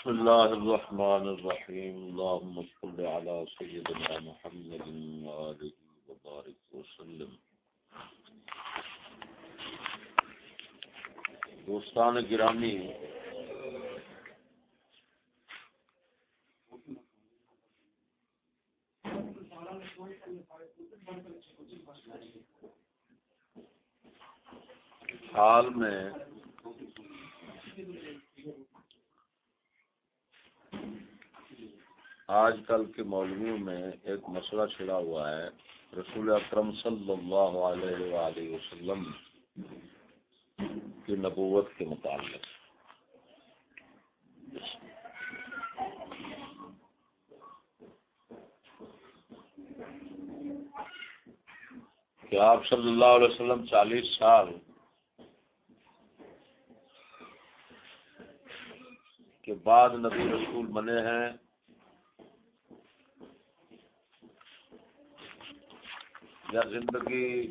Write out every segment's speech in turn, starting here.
بسم الله الرحمن الرحيم. اللهم صل على سيدنا محمد وآله وبارك وسلم. دوستان گرامی حال میں آج کل کے مولویوں میں ایک مسئلہ چھڑا ہوا ہے۔ رسول اکرم صلی اللہ علیہ وآلہ وسلم کی نبوت کے متعلق۔ کہ آپ صلی اللہ علیہ وسلم چالیس سال کے بعد نبی رسول بنے ہیں۔ یا زندگی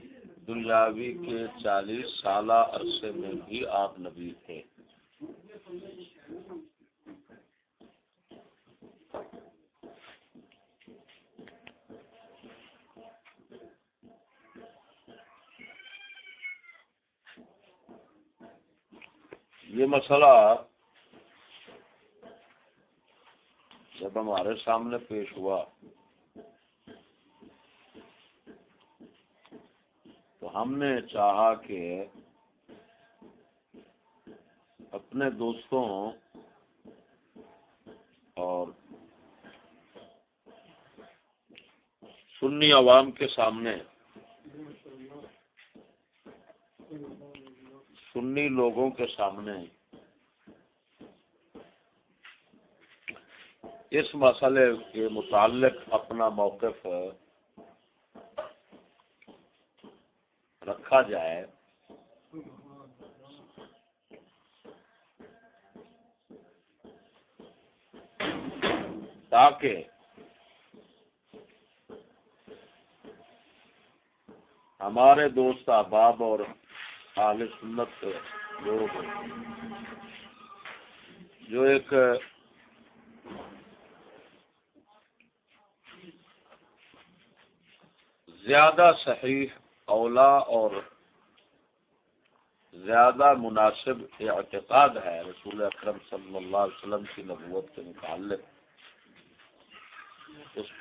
دنیاوی کے چالیس سالہ عرصے میں بھی آپ نبی تھے یہ مسئلہ جب ہمارے سامنے پیش ہوا تو ہم نے چاہا کہ اپنے دوستوں اور سنی عوام کے سامنے سنی لوگوں کے سامنے اس مسئلے کے متعلق اپنا موقف رکھا جائے۔ تاکہ ہمارے دوست احباب اور اہل سنت لوگ جو ایک زیادہ صحیح اولا اور زیادہ مناسب اعتقاد ہے رسول اکرم صلی اللہ علیہ وسلم کی نبوت کے متعلق۔ اس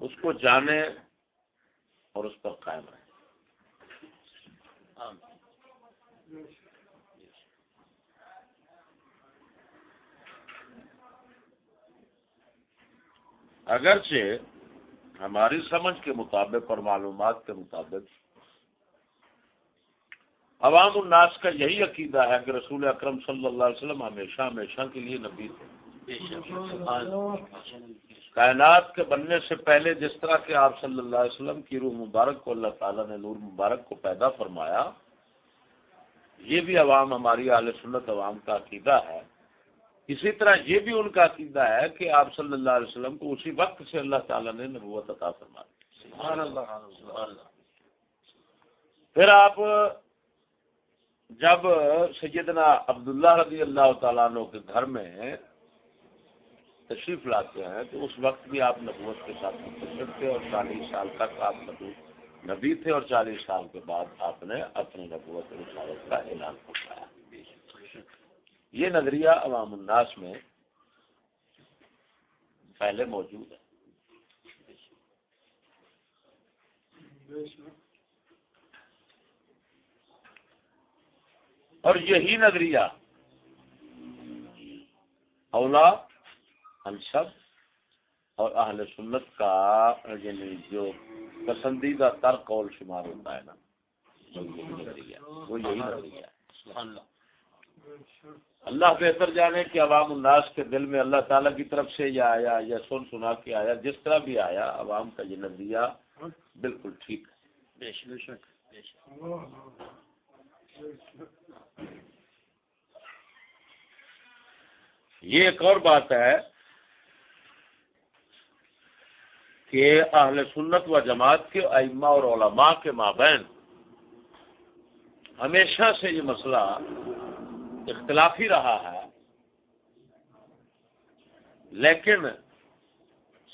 اس کو جانے اور اس پر قائم رہے اگرچہ ہماری سمجھ کے مطابق اور معلومات کے مطابق۔ عوام الناس کا یہی عقیدہ ہے کہ رسول اکرم صلی اللہ علیہ وسلم ہمیشہ ہمیشہ کے لیے نبی تھے۔ کائنات کے بننے سے پہلے جس طرح کے آپ صلی اللہ علیہ وسلم کی روح مبارک کو اللہ تعالیٰ نے نور مبارک کو پیدا فرمایا، یہ بھی عوام، ہماری اعلی سنت عوام کا عقیدہ ہے۔ اسی طرح یہ بھی ان کا عقیدہ ہے کہ آپ صلی اللہ علیہ وسلم کو اسی وقت سے اللہ تعالیٰ نے نبوت عطا فرما دی پھر آپ جب سیدنا عبداللہ رضی اللہ تعالیٰ عنہ کے گھر میں تشریف لاتے ہیں تو اس وقت بھی آپ نبوت کے ساتھ منتخب تھے اور چالیس سال تک آپ نبی تھے اور چالیس سال کے بعد آپ نے اپنی نبوت رسالت کا اعلان کروایا یہ نظریہ عوام الناس میں پہلے موجود ہے۔ اور یہی نظریہ اولا انصب اور اہل سنت کا یعنی جو پسندیدہ تر قول شمار ہوتا ہے نا، وہ یہی نظریہ ہے۔ اللہ بہتر جانے کہ عوام الناس کے دل میں اللہ تعالیٰ کی طرف سے یہ آیا یا سن سنا کے آیا جس طرح بھی آیا عوام کا یہ نظریہ بالکل ٹھیک ہے۔ یہ ایک اور بات ہے کہ اہل سنت و جماعت کے ائمہ اور علماء کے مابین ہمیشہ سے یہ مسئلہ اختلافی رہا ہے۔ لیکن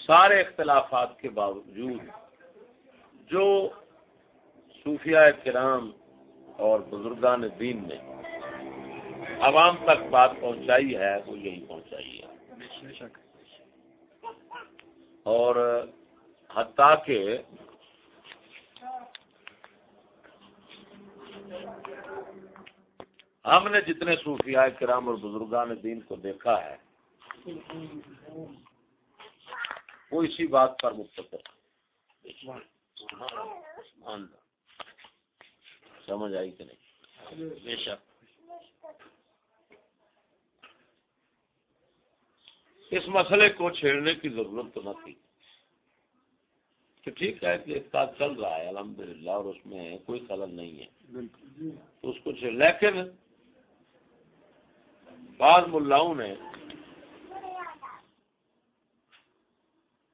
سارے اختلافات کے باوجود جو صوفیہ کرام اور بزرگان دین نے عوام تک بات پہنچائی ہے، وہ یہی پہنچائی ہے۔ اور حتیٰ کہ ہم نے جتنے صوفیاء کرام اور بزرگان دین کو دیکھا ہے وہ اسی بات پر متفق سمجھ آئی کہ نہیں؟ بے شک۔ اس مسئلے کو چھیڑنے کی ضرورت تو نہ تھی کہ ٹھیک ہے کہ کا چل رہا ہے الحمدللہ اور اس میں کوئی خلل نہیں ہے۔ تو اس کو لیکن بعض ملاؤں نے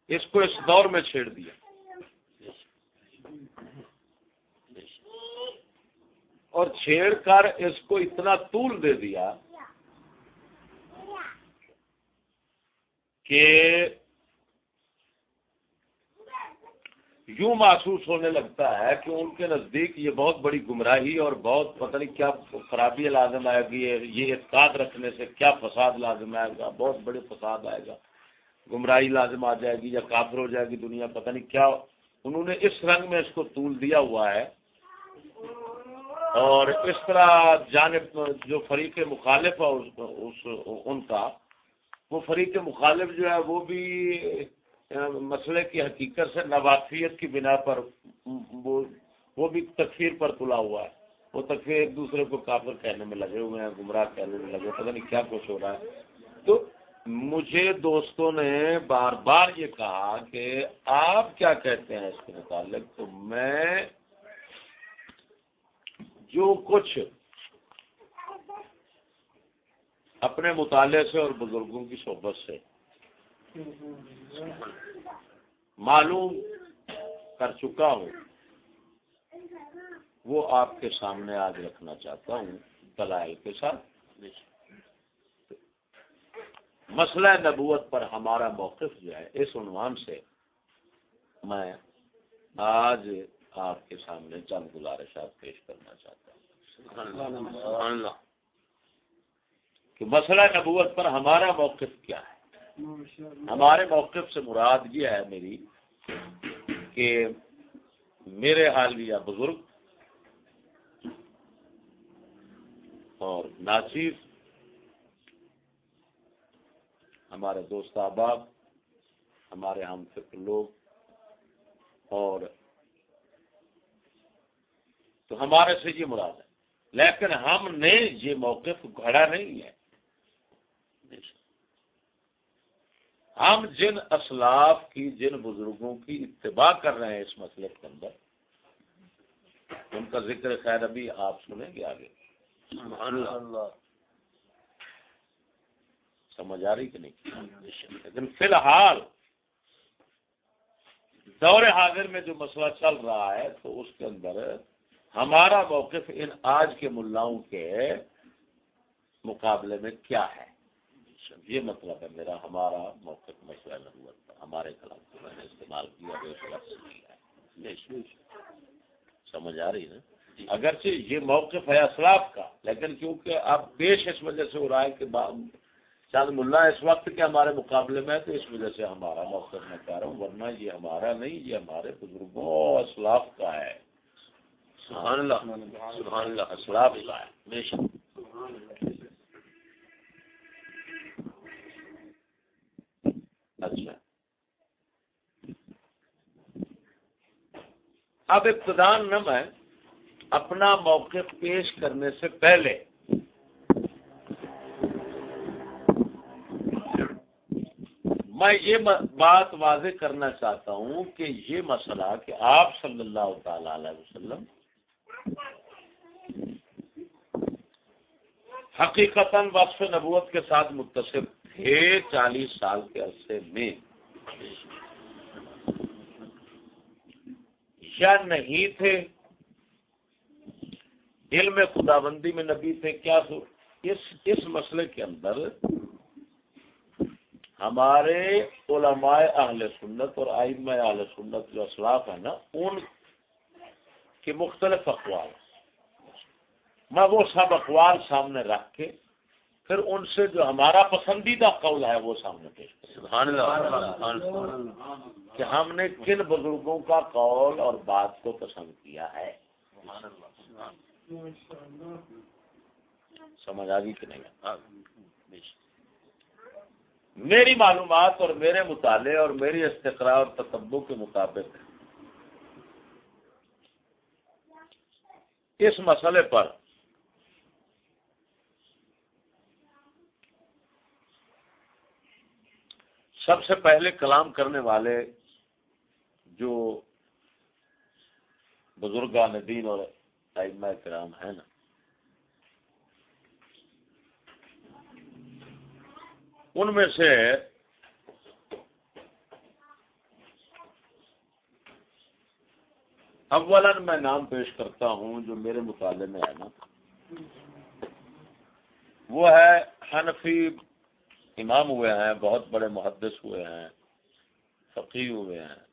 اس کو اس دور میں چھیڑ دیا۔ اور چھیڑ کر اس کو اتنا طول دے دیا کہ یوں محسوس ہونے لگتا ہے کہ ان کے نزدیک یہ بہت بڑی گمراہی اور بہت پتہ نہیں کیا خرابی لازم آئے گی، یہ اعتقاد رکھنے سے کیا فساد لازم آئے گا، بہت بڑے فساد آئے گا۔ گمراہی لازم آ جائے گی یا کافر ہو جائے گی، دنیا پتہ نہیں کیا۔ انہوں نے اس رنگ میں اس کو طول دیا ہوا ہے۔ اور اس طرح جانب جو فریق مخالف ہے اس، ان کا، وہ فریق مخالف جو ہے، وہ بھی مسئلے کی حقیقت سے نوافیت کی بنا پر وہ بھی تکفیر پر تلا ہوا ہے۔ وہ تکفیر ایک دوسرے کو کافر کہنے میں لگے ہوئے ہیں، گمراہ کہنے میں لگے پتہ نہیں کیا کچھ ہو رہا ہے۔ تو مجھے دوستوں نے بار بار یہ کہا کہ آپ کیا کہتے ہیں اس کے متعلق؟ تو میں جو کچھ اپنے مطالعے سے اور بزرگوں کی صحبت سے معلوم کر چکا ہوں۔ وہ آپ کے سامنے آج رکھنا چاہتا ہوں، دلائل کے ساتھ۔ مسئلہ نبوت پر ہمارا موقف جو ہے، اس عنوان سے میں آج آپ کے سامنے چند گزارشات پیش کرنا چاہتا ہوں۔ کہ مسئلہ نبوت پر ہمارا موقف کیا ہے؟ ہمارے موقف سے مراد یہ ہے میری کہ میرے حالیہ بزرگ اور ناصر، ہمارے دوست احباب، ہمارے ہم فکر لوگ اور تو ہمارے سے یہ مراد ہے۔ لیکن ہم نے یہ موقف گھڑا نہیں ہے۔ ہم جن اسلاف کی جن بزرگوں کی اتباع کر رہے ہیں اس مسئلے کے اندر ان کا ذکر خیر ابھی آپ سنیں گے آگے۔ سمجھ آ رہی کہ نہیں؟ لیکن فی الحال دور حاضر میں جو مسئلہ چل رہا ہے تو اس کے اندر ہمارا موقف ان آج کے ملاؤں کے مقابلے میں کیا ہے؟ یہ مطلب ہے میرا ہمارا موقف مسئلہ ضرورت ہمارے خلاف کو میں نے استعمال کیا ہے۔ سمجھ آ رہی نا۔ اگرچہ یہ موقف ہے اسلاف کا لیکن کیونکہ اب پیش اس وجہ سے ہو رہا ہے کہ چاند ملا اس وقت کے ہمارے مقابلے میں تو اس وجہ سے ہمارا موقف میں کہہ رہا ہوں ورنہ یہ ہمارا نہیں یہ ہمارے بزرگوں اسلاف کا ہے۔ سبحان اللہ سبحان اللہ اسلاف کا ہے۔ اچھا اب ابتدان نہ میں اپنا موقف پیش کرنے سے پہلے میں یہ بات واضح کرنا چاہتا ہوں کہ یہ مسئلہ کہ آپ صلی اللہ تعالی علیہ وسلم حقیقت وصف نبوت کے ساتھ متصف تھے چالیس سال کے عرصے میں۔ یا نہیں تھے؟ دل میں خدا بندی میں نبی تھے، کیا اس اس مسئلے کے اندر ہمارے علماء اہل سنت اور آئم اہل سنت جو اسلاف ہیں نا، ان کے مختلف اقوال میں وہ سب اقوال سامنے رکھ کے پھر ان سے جو ہمارا پسندیدہ قول ہے وہ سامنے پیش کہ ہم نے کن بزرگوں کا قول اور بات کو پسند کیا ہے۔ سمجھ آ گئی کہ نہیں؟ میری معلومات اور میرے مطالعے اور میری استقرا اور تتبو کے مطابق اس مسئلے پر سب سے پہلے کلام کرنے والے جو بزرگان دین اور ٹائم کرام ہے نا، ان میں سے اولن میں نام پیش کرتا ہوں جو میرے مطالعے میں ہے نا، وہ ہے حنفی امام ہوئے ہیں بہت بڑے محدث ہوئے ہیں فقی ہوئے ہیں۔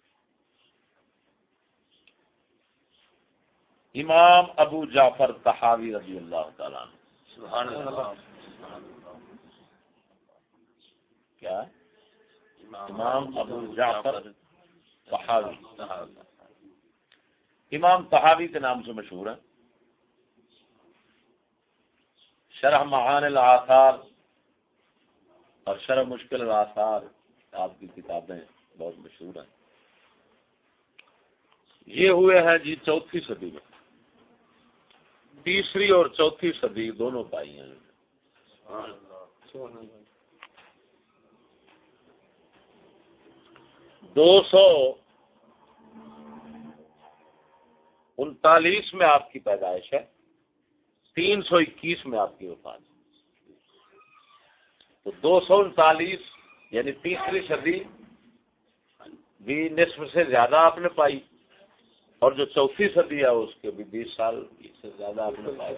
امام ابو جعفر تحاوی رضی اللہ تعالیٰ سبحان اللہ۔ کیا؟ امام ابو جعفر تحاوی امام تحاوی کے نام سے مشہور ہے شرح معان الاثار اور شرح مشکل الاثار آپ کی کتابیں بہت مشہور ہیں۔ یہ ہوئے ہیں جی چوتھی صدی میں۔ تیسری اور چوتھی صدی دونوں پائی ہیں۔ دو سو انتالیس میں آپ کی پیدائش ہے، تین سو اکیس میں آپ کی وفات۔ تو دو سو انتالیس یعنی تیسری صدی بھی نصف سے زیادہ آپ نے پائی اور جو چوتھی صدی ہے اس کے بھی بیس سال سے زیادہ آپ نے پائی۔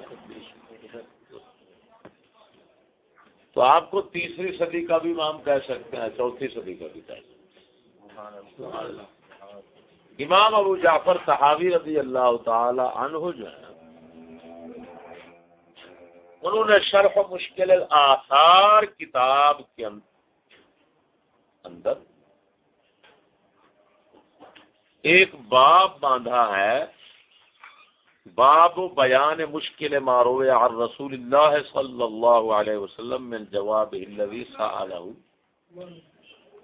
تو آپ کو تیسری صدی کا بھی امام کہہ سکتے ہیں، چوتھی صدی کا بھی کہہ سکتے ہیں۔ امام ابو جعفر صحابی رضی اللہ تعالی عنہ جو ہے انہوں نے شرح مشکل آثار کتاب کے اندر ایک باب باندھا ہے۔ باب بیان مشکل مارو عن رسول اللہ صلی اللہ علیہ وسلم من جواب الذي سأله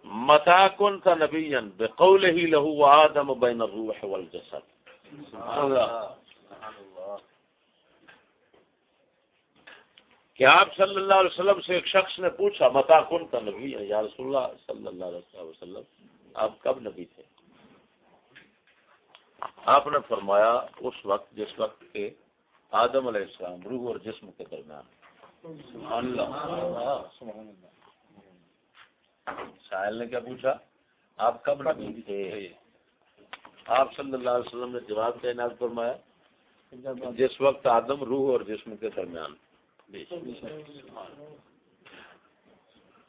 متا كنت نبيا؟ بقوله له آدم بين الروح والجسد۔ سبحان اللہ۔ کہ آپ صلی اللہ علیہ وسلم سے ایک شخص نے پوچھا، متا کن کا نبی ہے؟ یا رسول اللہ صلی اللہ علیہ وسلم، آپ کب نبی تھے؟ آپ نے فرمایا، اس وقت، جس وقت کے آدم علیہ السلام روح اور جسم کے درمیان ساحل نے کیا پوچھا؟ آپ کب نبی تھے؟ آپ صلی اللہ علیہ وسلم نے جواب دینا فرمایا جس وقت آدم روح اور جسم کے درمیان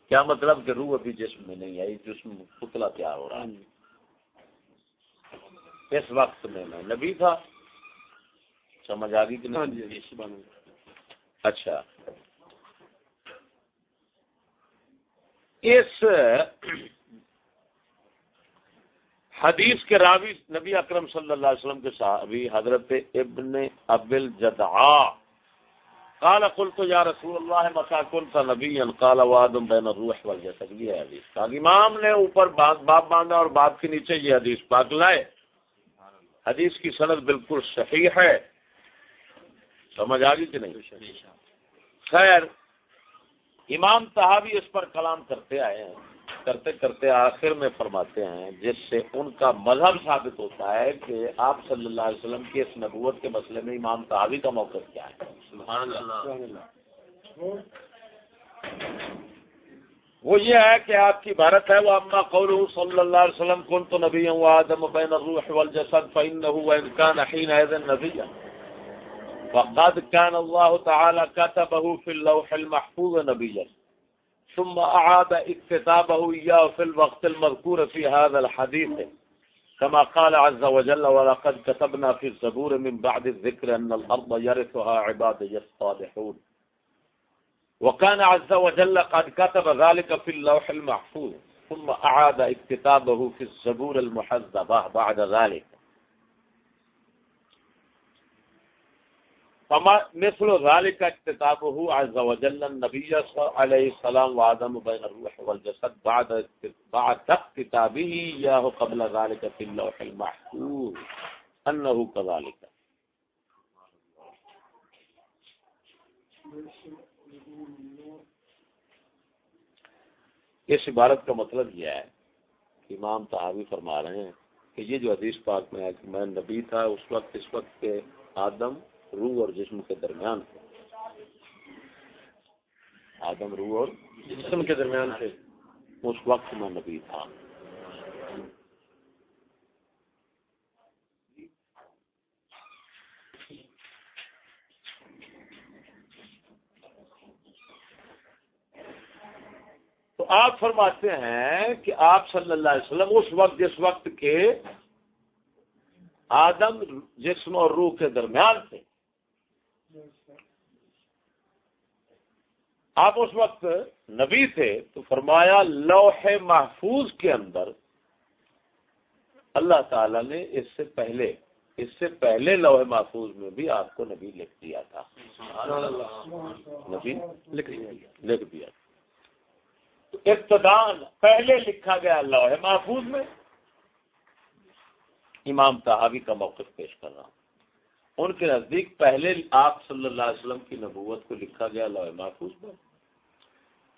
کیا مطلب کہ روح ابھی جسم میں نہیں آئی جسم پتلا تیار ہو رہا ہے۔ اس وقت میں میں نبی تھا۔ سمجھ آ گئی کہ نہیں؟ ہاں جی، اچھا۔ اس حدیث کے راوی نبی اکرم صلی اللہ علیہ وسلم کے صحابی حضرت ابن ابل جدعا قال قلت یا رسول اللہ مسا كنت نبيا. قال وادم بين الروح والجسد. یہ حدیث کہا امام نے اوپر باب باب باندھا اور باب کے نیچے یہ حدیث پاک لائے۔ حدیث کی سند بالکل صحیح ہے۔ سمجھ آ گئی کہ نہیں؟ خیر، امام صحابی اس پر کلام کرتے آئے ہیں۔ کرتے کرتے آخر میں فرماتے ہیں جس سے ان کا مذہب ثابت ہوتا ہے کہ آپ صلی اللہ علیہ وسلم کی اس نبوت کے مسئلے میں امام صحابی کا موقف کیا ہے۔ سبحان اللہ۔ وہ یہ ہے کہ آپ کی بھارت ہے وہ اما قول صلی اللہ علیہ وسلم کن تو نبی ہوں آدم بین الروح والجسد فإنه وإن كان حينئذ نبيا فقد كان الله تعالى كتبه في اللوح المحفوظ نبيا ثم أعاد اكتتابه إياه في الوقت المذكور في هذا الحديث. كما قال عز وجل ولقد كتبنا في الزبور من بعد الذكر أن الأرض يرثها عبادي الصالحون. وكان عز وجل قد كتب ذلك في اللوح المحفوظ، ثم أعاد اكتتابه في الزبور المحذبة بعد ذلك. فما مثل ذلك اكتتابه عز وجل النبي عليه السلام وآدم بين الروح والجسد بعد بعد كتابه إياه قبل ذلك في اللوح المحفوظ. أنه كذلك اس عبارت کا مطلب یہ ہے کہ امام تحاوی فرما رہے ہیں کہ یہ جو حدیث پاک میں ہے کہ میں نبی تھا، اس وقت اس وقت کے آدم روح اور جسم کے درمیان تھے۔ آدم روح اور جسم کے درمیان تھے۔ اس وقت میں نبی تھا۔ تو آپ فرماتے ہیں کہ آپ صلی اللہ علیہ وسلم اس وقت، جس وقت کے آدم جسم اور روح کے درمیان تھے۔ آپ اس وقت نبی تھے تو فرمایا لوح محفوظ کے اندر اللہ تعالی نے اس سے پہلے، اس سے پہلے لوح محفوظ میں بھی آپ کو نبی لکھ دیا تھا۔ نبی لکھ دیا۔ تو ابتدان پہلے لکھا گیا لوح محفوظ میں۔ امام تحاوی کا موقف پیش کر رہا ہوں ان کے نزدیک پہلے آپ صلی اللہ علیہ وسلم کی نبوت کو لکھا گیا لوح محفوظ میں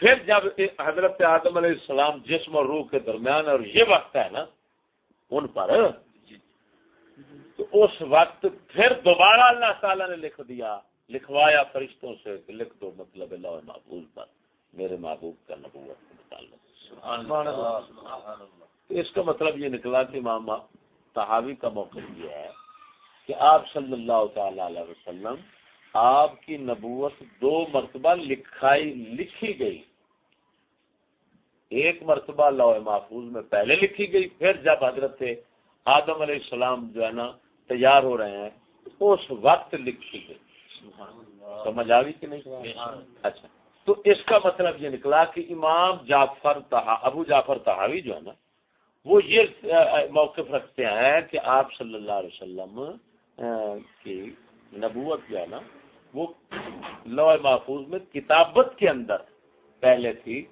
پھر جب حضرت آدم علیہ السلام جسم اور روح کے درمیان اور یہ وقت ہے نا ان پر تو اس وقت پھر دوبارہ اللہ تعالیٰ نے لکھ دیا لکھوایا فرشتوں سے کہ لکھ دو مطلب لوح محفوظ پر میرے محبوب کا نبوت اس کا مطلب یہ نکلا کہ امام صحابی کا موقف یہ ہے کہ آپ صلی اللہ تعالی علیہ وسلم آپ کی نبوت دو مرتبہ لکھائی لکھی گئی۔ ایک مرتبہ لوح محفوظ میں پہلے لکھی گئی، پھر جب حضرت آدم علیہ السلام جو ہے نا تیار ہو رہے ہیں، اس وقت لکھی گئی۔ سمجھ آ گئی کہ نہیں؟ اچھا۔ تو اس کا مطلب یہ نکلا کہ امام جعفر ابو جعفر تحاوی جو ہے نا، وہ یہ موقف رکھتے ہیں کہ آپ صلی اللہ علیہ وسلم کی نبوت جو ہے نا، وہ لو محفوظ میں کتابت کے اندر پہلے تھی۔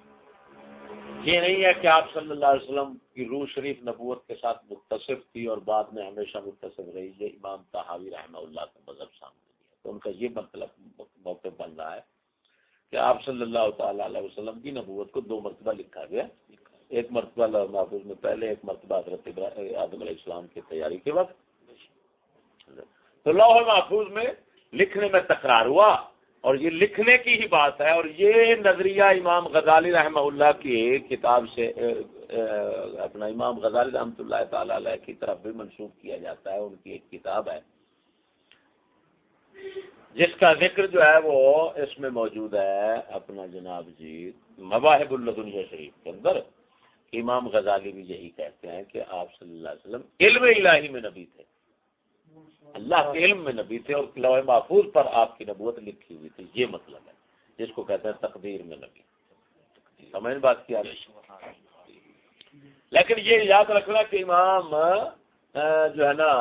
یہ نہیں ہے کہ آپ صلی اللہ علیہ وسلم کی روح شریف نبوت کے ساتھ متصف تھی اور بعد میں ہمیشہ متصف رہی۔ یہ امام تحاوی رحمہ اللہ کا مذہب سامنے دیا تو ان کا یہ مطلب موقع بن رہا ہے کہ آپ صلی اللہ تعالی علیہ وسلم کی نبوت کو دو مرتبہ لکھا گیا۔ ایک مرتبہ لوح محفوظ میں پہلے، ایک مرتبہ حضرت آدم علیہ السلام کی تیاری کے وقت۔ تو لوح محفوظ میں لکھنے میں تکرار ہوا اور یہ لکھنے کی ہی بات ہے اور یہ نظریہ امام غزالی رحمہ اللہ کی کتاب سے اپنا امام غزالی رحمۃ اللہ تعالی علیہ کی طرف بھی منسوخ کیا جاتا ہے، ان کی ایک کتاب ہے۔ جس کا ذکر جو ہے وہ اس میں موجود ہے اپنا جناب جی مواہب الدنیا شریف کے اندر، امام غزالی بھی یہی کہتے ہیں کہ آپ صلی اللہ علیہ وسلم علم الہی میں نبی تھے۔ اللہ کے علم میں نبی تھے اور لوح محفوظ پر آپ کی نبوت لکھی ہوئی تھی، یہ مطلب ہے، جس کو کہتے ہیں تقدیر میں نبی۔ سمجھ بات کیا لیکن یہ یاد رکھنا کہ امام جو ہے نا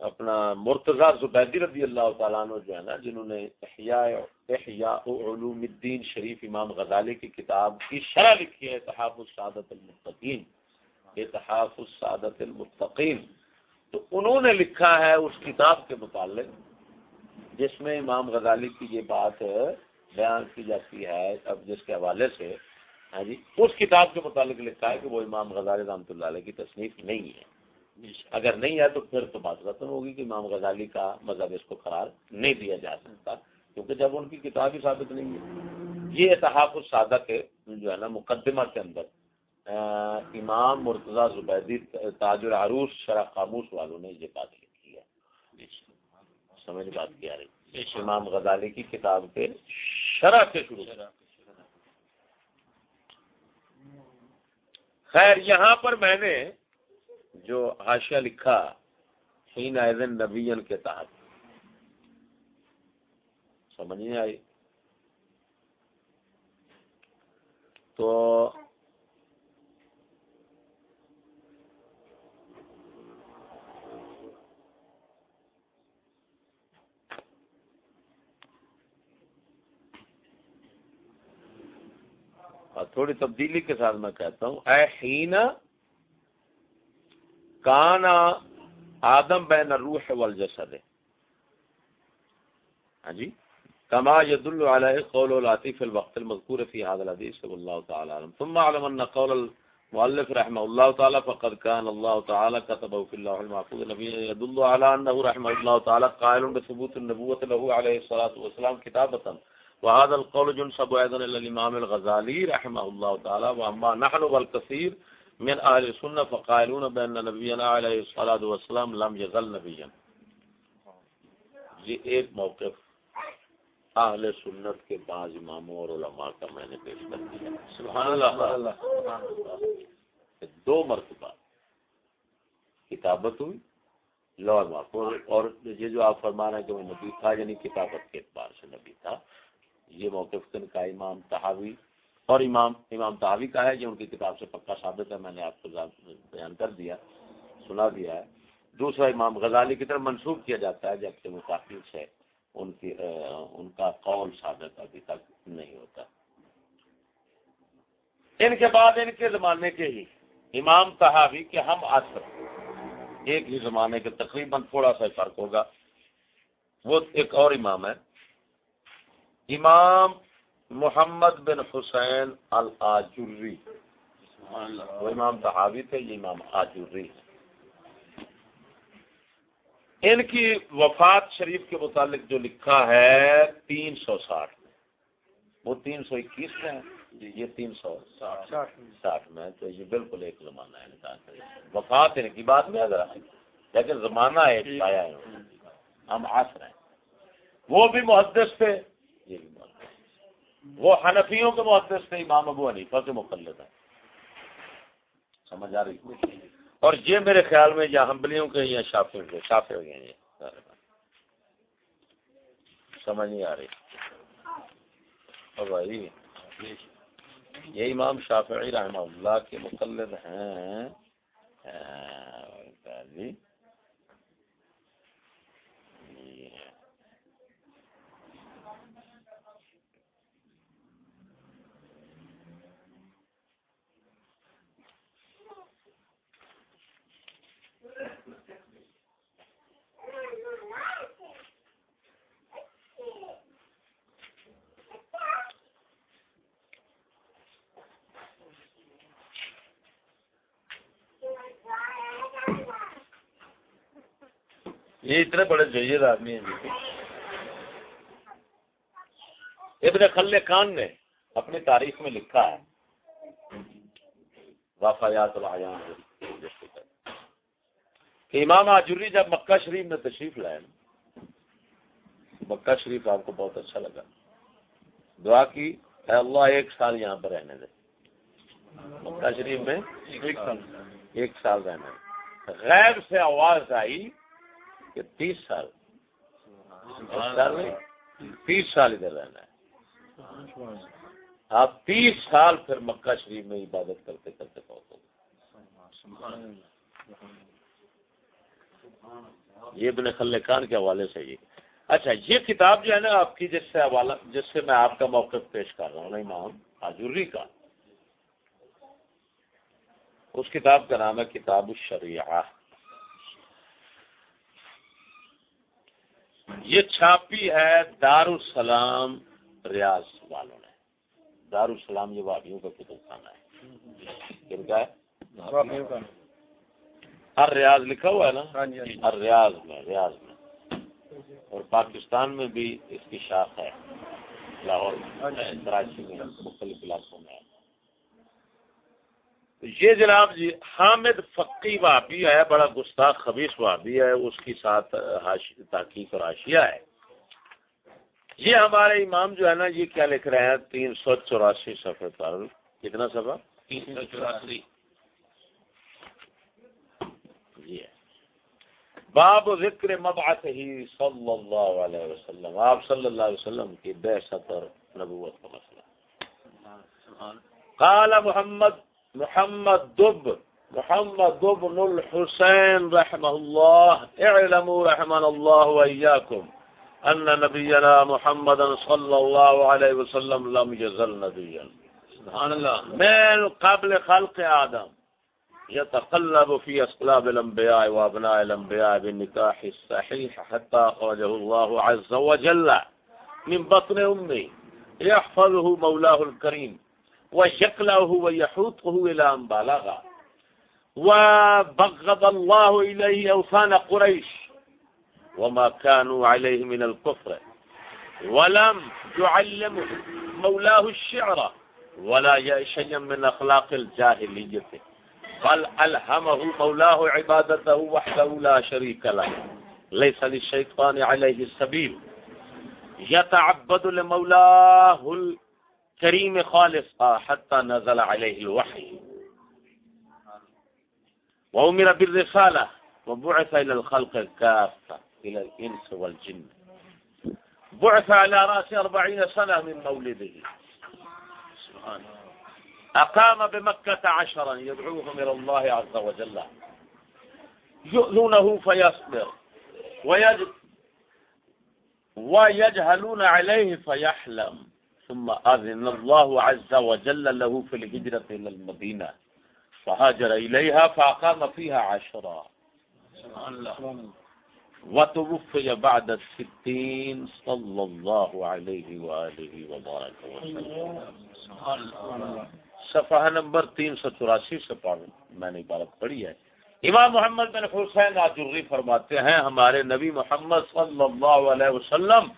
اپنا مرتضی زبیدی رضی اللہ تعالیٰ عنہ جو ہے نا، جنہوں نے احیاء احیاء علوم الدین شریف امام غزالی کی کتاب کی شرح لکھی ہے، اتحاف السعادت المتقین۔ اتحاف السعادت المتقین۔ تو انہوں نے لکھا ہے اس کتاب کے متعلق، جس میں امام غزالی کی یہ بات بیان کی جاتی ہے، اب جس کے حوالے سے ہاں جی اس کتاب کے متعلق لکھا ہے کہ وہ امام غزالی رحمۃ اللہ علیہ کی تصنیف نہیں ہے۔ اگر نہیں ہے تو پھر تو بات ختم ہوگی کہ امام غزالی کا مذہب اس کو قرار نہیں دیا جا سکتا، کیونکہ جب ان کی کتاب ہی ثابت نہیں ہے۔ یہ اتحاف السادہ کے جو ہے نا، مقدمہ کے اندر امام مرتضی زبیدی تاج العروس شرح خاموش والوں نے یہ بات لکھی ہے۔ سمجھ بات کیا رہی۔ امام غزالی کی کتاب کے شرح سے شروع۔ خیر یہاں پر میں نے جو حاشیہ لکھا حین ایزن نبی کے تحت۔ سمجھ نہیں آئی؟ تو تھوڑی تبدیلی کے ساتھ میں کہتا ہوں، اے ہین کانا آدم بین روح والجسد. ہاں جی؟ کما ید علیہ قول العطیف الوقت المذکور فی هذا الحدیث صلی اللہ تعالی عنہ ثم علم ان قول المؤلف رحمه الله تعالی فقد كان الله تعالی كتبه في الله المحفوظ. نبی يدل على انه رحمه الله تعالی قائل بثبوت النبوة له عليه الصلاة والسلام كتابة وهذا القول جنسب ايضا الى الامام الغزالي رحمه الله تعالی واما نحن والكثير من اهل السنه فقائلون بان نبينا عليه الصلاه والسلام لم يغل نبيا. یہ ایک موقف اہل سنت کے بعض اماموں اور علماء کا میں نے پیش کر دیا۔ سبحان اللہ۔ دو مرتبہ کتابت ہوئی محفوظ اور یہ جو آپ فرما رہے ہیں کہ وہ نبی تھا یعنی کتابت کے اعتبار سے نبی تھا۔ یہ موقف کن کا امام تحاوی اور امام امام تحاوی کا ہے یہ ان کی کتاب سے پکا ثابت ہے، میں نے آپ کو بیان کر دیا، سنا دیا ہے۔ دوسرا امام غزالی کی طرف منسوخ کیا جاتا ہے، جبکہ وہ سے ان کی ان کا قول ثابت ابھی تک نہیں ہوتا۔ ان کے بعد، ان کے زمانے کے ہی امام تحاوی کے ہم اثر ایک ہی زمانے کے تقریباً تھوڑا سا فرق ہوگا۔ وہ ایک اور امام ہے امام محمد بن حسین الجری وہ امام تحاوی تھے، یہ امام آجری۔ ان کی وفات شریف کے متعلق جو لکھا ہے، تین سو ساٹھ۔ میں وہ تین سو اکیس میں جی یہ تین سو ساٹھ۔ میں تو یہ بالکل ایک زمانہ ہے وفات ان کی بات میں، اگر لیکن زمانہ ایک آیا ہے۔ ہم آس رہے ہیں۔ وہ بھی محدث تھے۔ وہ حنفیوں کے محدث تھے، امام ابو حنیفہ کے مقلد ہیں۔ سمجھ آ رہی اور یہ میرے خیال میں یا ہمبلیوں کے یا شافر کے شافر گئے ہیں یعنی۔ سمجھ نہیں آ رہی۔ اور بھائی، یہ امام شافعی رحمہ اللہ کے مقلد ہیں۔ ہاں، جی۔ یہ اتنے بڑے جید آدمی ہیں جی۔ ابن خل خان نے اپنی تاریخ میں لکھا ہے۔ وفایات کہ امام آجوری جب مکہ شریف میں تشریف لائے مکہ شریف آپ کو بہت اچھا لگا۔ دعا کی، اے اللہ ایک سال یہاں پر رہنے دے۔ مکہ شریف میں ایک سال۔ رہنے غیر سے آواز آئی۔ کہ تیس سال۔ تیس سال ادھر رہنا ہے۔ آپ تیس سال پھر مکہ شریف میں عبادت کرتے کرتے پہنچو گے یہ ابن خل خان کے حوالے سے یہ۔ اچھا یہ کتاب جو ہے نا آپ کی جس سے حوالہ جس سے میں آپ کا موقف پیش کر رہا ہوں امام آجوری کا اس کتاب کا نام ہے کتاب الشریعہ۔ یہ چھاپی ہے دارالسلام ریاض والوں نے۔ دارالسلام یہ وادیوں کا کتب خانہ ہے۔ کن کا ہے؟ ہر ریاض لکھا ہوا ہے نا؟ ہاں جی، ہاں جی۔ ہر ریاض میں ریاض میں۔ اور پاکستان میں بھی اس کی شاخ ہے۔ لاہور میں کراچی میں مختلف علاقوں میں۔ یہ جناب جی حامد فقی وابی ہے بڑا گستاخ خبیص وابی ہے اس کی ساتھ تحقیق اور آشیا ہے۔ یہ ہمارے امام جو ہے نا یہ کیا لکھ رہے ہیں؟ تین سو چوراسی صفحے پر۔ کتنا سفر تین سو چوراسی۔ باب ذکر مبعث ہی صلی اللہ علیہ وسلم۔ آپ صلی اللہ علیہ وسلم کی بے اور نبوت کا مسئلہ۔ قال محمد محمد دب محمد بن الحسين رحمه الله اعلموا رحمنا الله وإياكم أن نبينا محمد صلى الله عليه وسلم لم يزل نبيا سبحان الله من قبل خلق آدم يتقلب في أسقلاب الأنبياء وأبناء الأنبياء بالنكاح الصحيح حتى أخرجه الله عز وجل من بطن أمه يحفظه مولاه الكريم ويقلعه ويحوطه إلى أن بلغ. وبغض الله إليه أوثان قريش. وما كانوا عليه من الكفر. ولم يعلم مولاه الشعر. ولا شيئا من أخلاق الجاهلية. بل ألهمه مولاه عبادته وحده لا شريك له. ليس للشيطان عليه السبيل. يتعبد لمولاه الكريم خالصا حتى نزل عليه الوحي وأمر بالرسالة وبعث إلى الخلق كافة إلى الإنس والجن. بعث على رأس أربعين سنة من مولده. أقام بمكة عشرا يدعوهم إلى الله عز وجل. يؤذونه فيصبر. ويجهلون عليه فيحلم. ثم أذن الله عز وجل له في الهجرة إلى المدينة. فهاجر إليها فأقام فيها عشرا. وتوفي بعد الستين صلى الله عليه وآله وبارك وسلم. صفحہ نمبر تین سو چوراسی سے میں نے عبارت پڑھی ہے. امام محمد بن حسین آجری فرماتے ہیں، ہمارے نبی محمد صلی اللہ علیہ وسلم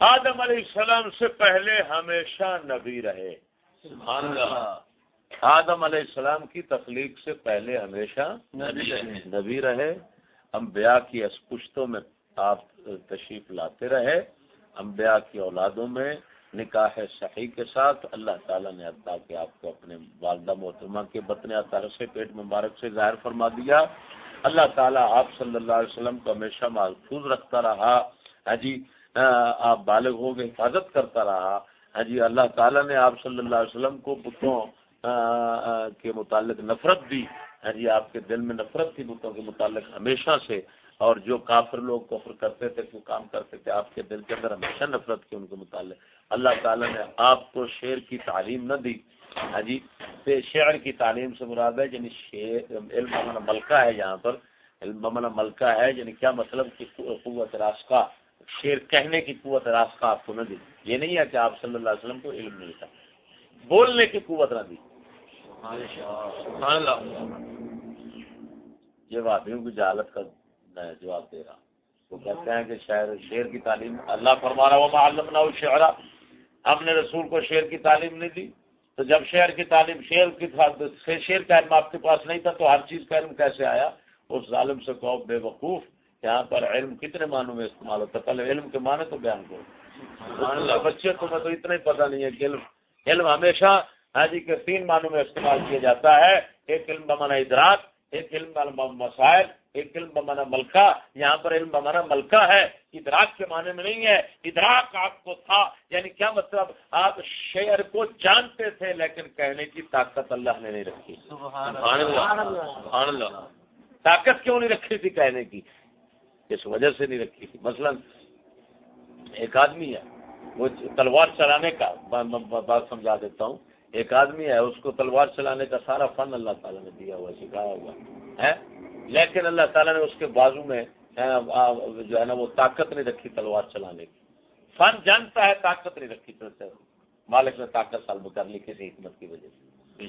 آدم علیہ السلام سے پہلے ہمیشہ نبی رہے۔ سبحان اللہ۔ آدم علیہ السلام کی تخلیق سے پہلے ہمیشہ نبی رہے۔ انبیاء کی اسپشتوں میں آپ تشریف لاتے رہے۔ انبیاء کی اولادوں میں نکاح صحیح کے ساتھ اللہ تعالیٰ نے عطا کہ آپ کو اپنے والدہ محترمہ کے بطن تعالیٰ سے پیٹ مبارک سے ظاہر فرما دیا۔ اللہ تعالیٰ آپ صلی اللہ علیہ وسلم کو ہمیشہ محفوظ رکھتا رہا۔ ہاں جی آپ بالغ ہو گئے حفاظت کرتا رہا۔ ہاں جی اللہ تعالیٰ نے آپ صلی اللہ علیہ وسلم کو بتوں کے متعلق نفرت دی۔ ہاں جی آپ کے دل میں نفرت تھی بتوں کے متعلق ہمیشہ سے۔ اور جو کافر لوگ کفر کرتے تھے، وہ کام کرتے تھے۔ آپ کے دل کے اندر ہمیشہ نفرت کی ان کے متعلق۔ اللہ تعالیٰ نے آپ کو شعر کی تعلیم نہ دی۔ ہاں جی شعر کی تعلیم سے مراد ہے یعنی شعر، علم ملکہ ہے یہاں پر۔ علم ملکہ ہے یعنی کیا مطلب؟ کہ قوت راستہ۔ شعر کہنے کی قوت راستہ آپ کو نہ دی۔ یہ نہیں ہے کہ آپ صلی اللہ علیہ وسلم کو علم نہیں تھا۔ بولنے کی قوت نہ دی۔ یہ وادیوں کی جہالت کا میں جواب دے رہا وہ کہتے ہیں کہ شاعر شعر کی تعلیم اللہ فرما رہا وہ معلوم نہ شعرا ہم نے رسول کو شعر کی تعلیم نہیں دی۔ تو جب شعر کی تعلیم شعر کی شعر کا علم آپ کے پاس نہیں تھا تو ہر چیز کا علم کیسے آیا؟ اس ظالم سے کہو بے وقوف۔ یہاں پر علم کتنے معنوں میں استعمال ہوتا ہے؟ پہلے علم کے معنی تو بیان کرو۔ بچے کو میں تو اتنا ہی پتہ نہیں ہے کہ علم علم ہمیشہ حاجی کے تین معنوں میں استعمال کیا جاتا ہے۔ ایک علم بمانا ادراک ایک علم مسائل ایک علم بمانا ملکہ۔ یہاں پر علم بمانا ملکہ ہے۔ ادراک کے معنی میں نہیں ہے۔ ادراک آپ کو تھا۔ یعنی کیا مطلب؟ آپ شعر کو جانتے تھے لیکن کہنے کی طاقت اللہ نے نہیں رکھی۔ طاقت کیوں نہیں رکھی تھی کہنے کی؟ اس وجہ سے نہیں رکھی تھی۔ مثلا ایک آدمی ہے وہ تلوار چلانے کا بات سمجھا دیتا ہوں۔ ایک آدمی ہے اس کو تلوار چلانے کا سارا فن اللہ تعالیٰ نے دیا ہوا سکھایا ہوا ہے لیکن اللہ تعالیٰ نے اس کے بازو میں جو ہے نا وہ طاقت نہیں رکھی تلوار چلانے کی۔ فن جانتا ہے طاقت نہیں رکھی تو مالک نے طاقت سالب کر لی کسی حکمت کی وجہ سے۔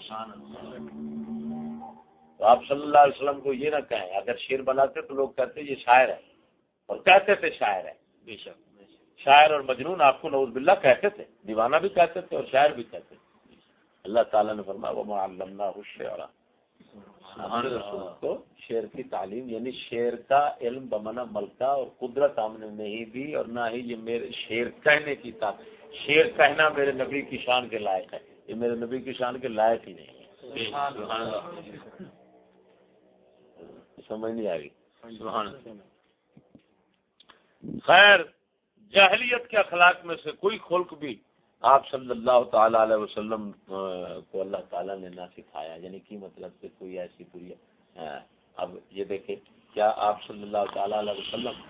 تو آپ صلی اللہ علیہ وسلم کو یہ نہ کہیں اگر شیر بناتے تو لوگ کہتے یہ شاعر ہے۔ اور کہتے تھے شاعر ہے بے شک۔ شاعر اور مجنون آپ کو نوز باللہ کہتے تھے دیوانہ بھی کہتے تھے اور شاعر بھی کہتے تھے۔ اللہ تعالیٰ نے فرمایا وہ معلمنا الشعر کو شعر کی تعلیم یعنی شعر کا علم بمنا ملکہ اور قدرت ہم نے نہیں دی اور نہ ہی یہ میرے شعر کہنے کی تھا شعر کہنا میرے نبی کی شان کے لائق ہے۔ یہ میرے نبی کی شان کے لائق ہی نہیں ہے۔ سمجھ نہیں آ رہی۔ خیر جہلیت کے اخلاق میں سے کوئی خلق بھی آپ صلی اللہ تعالی علیہ وسلم کو اللہ تعالیٰ نے نہ سکھایا یعنی کی مطلب کہ کوئی ایسی پوری اب یہ دیکھیں کیا آپ صلی اللہ تعالی علیہ وسلم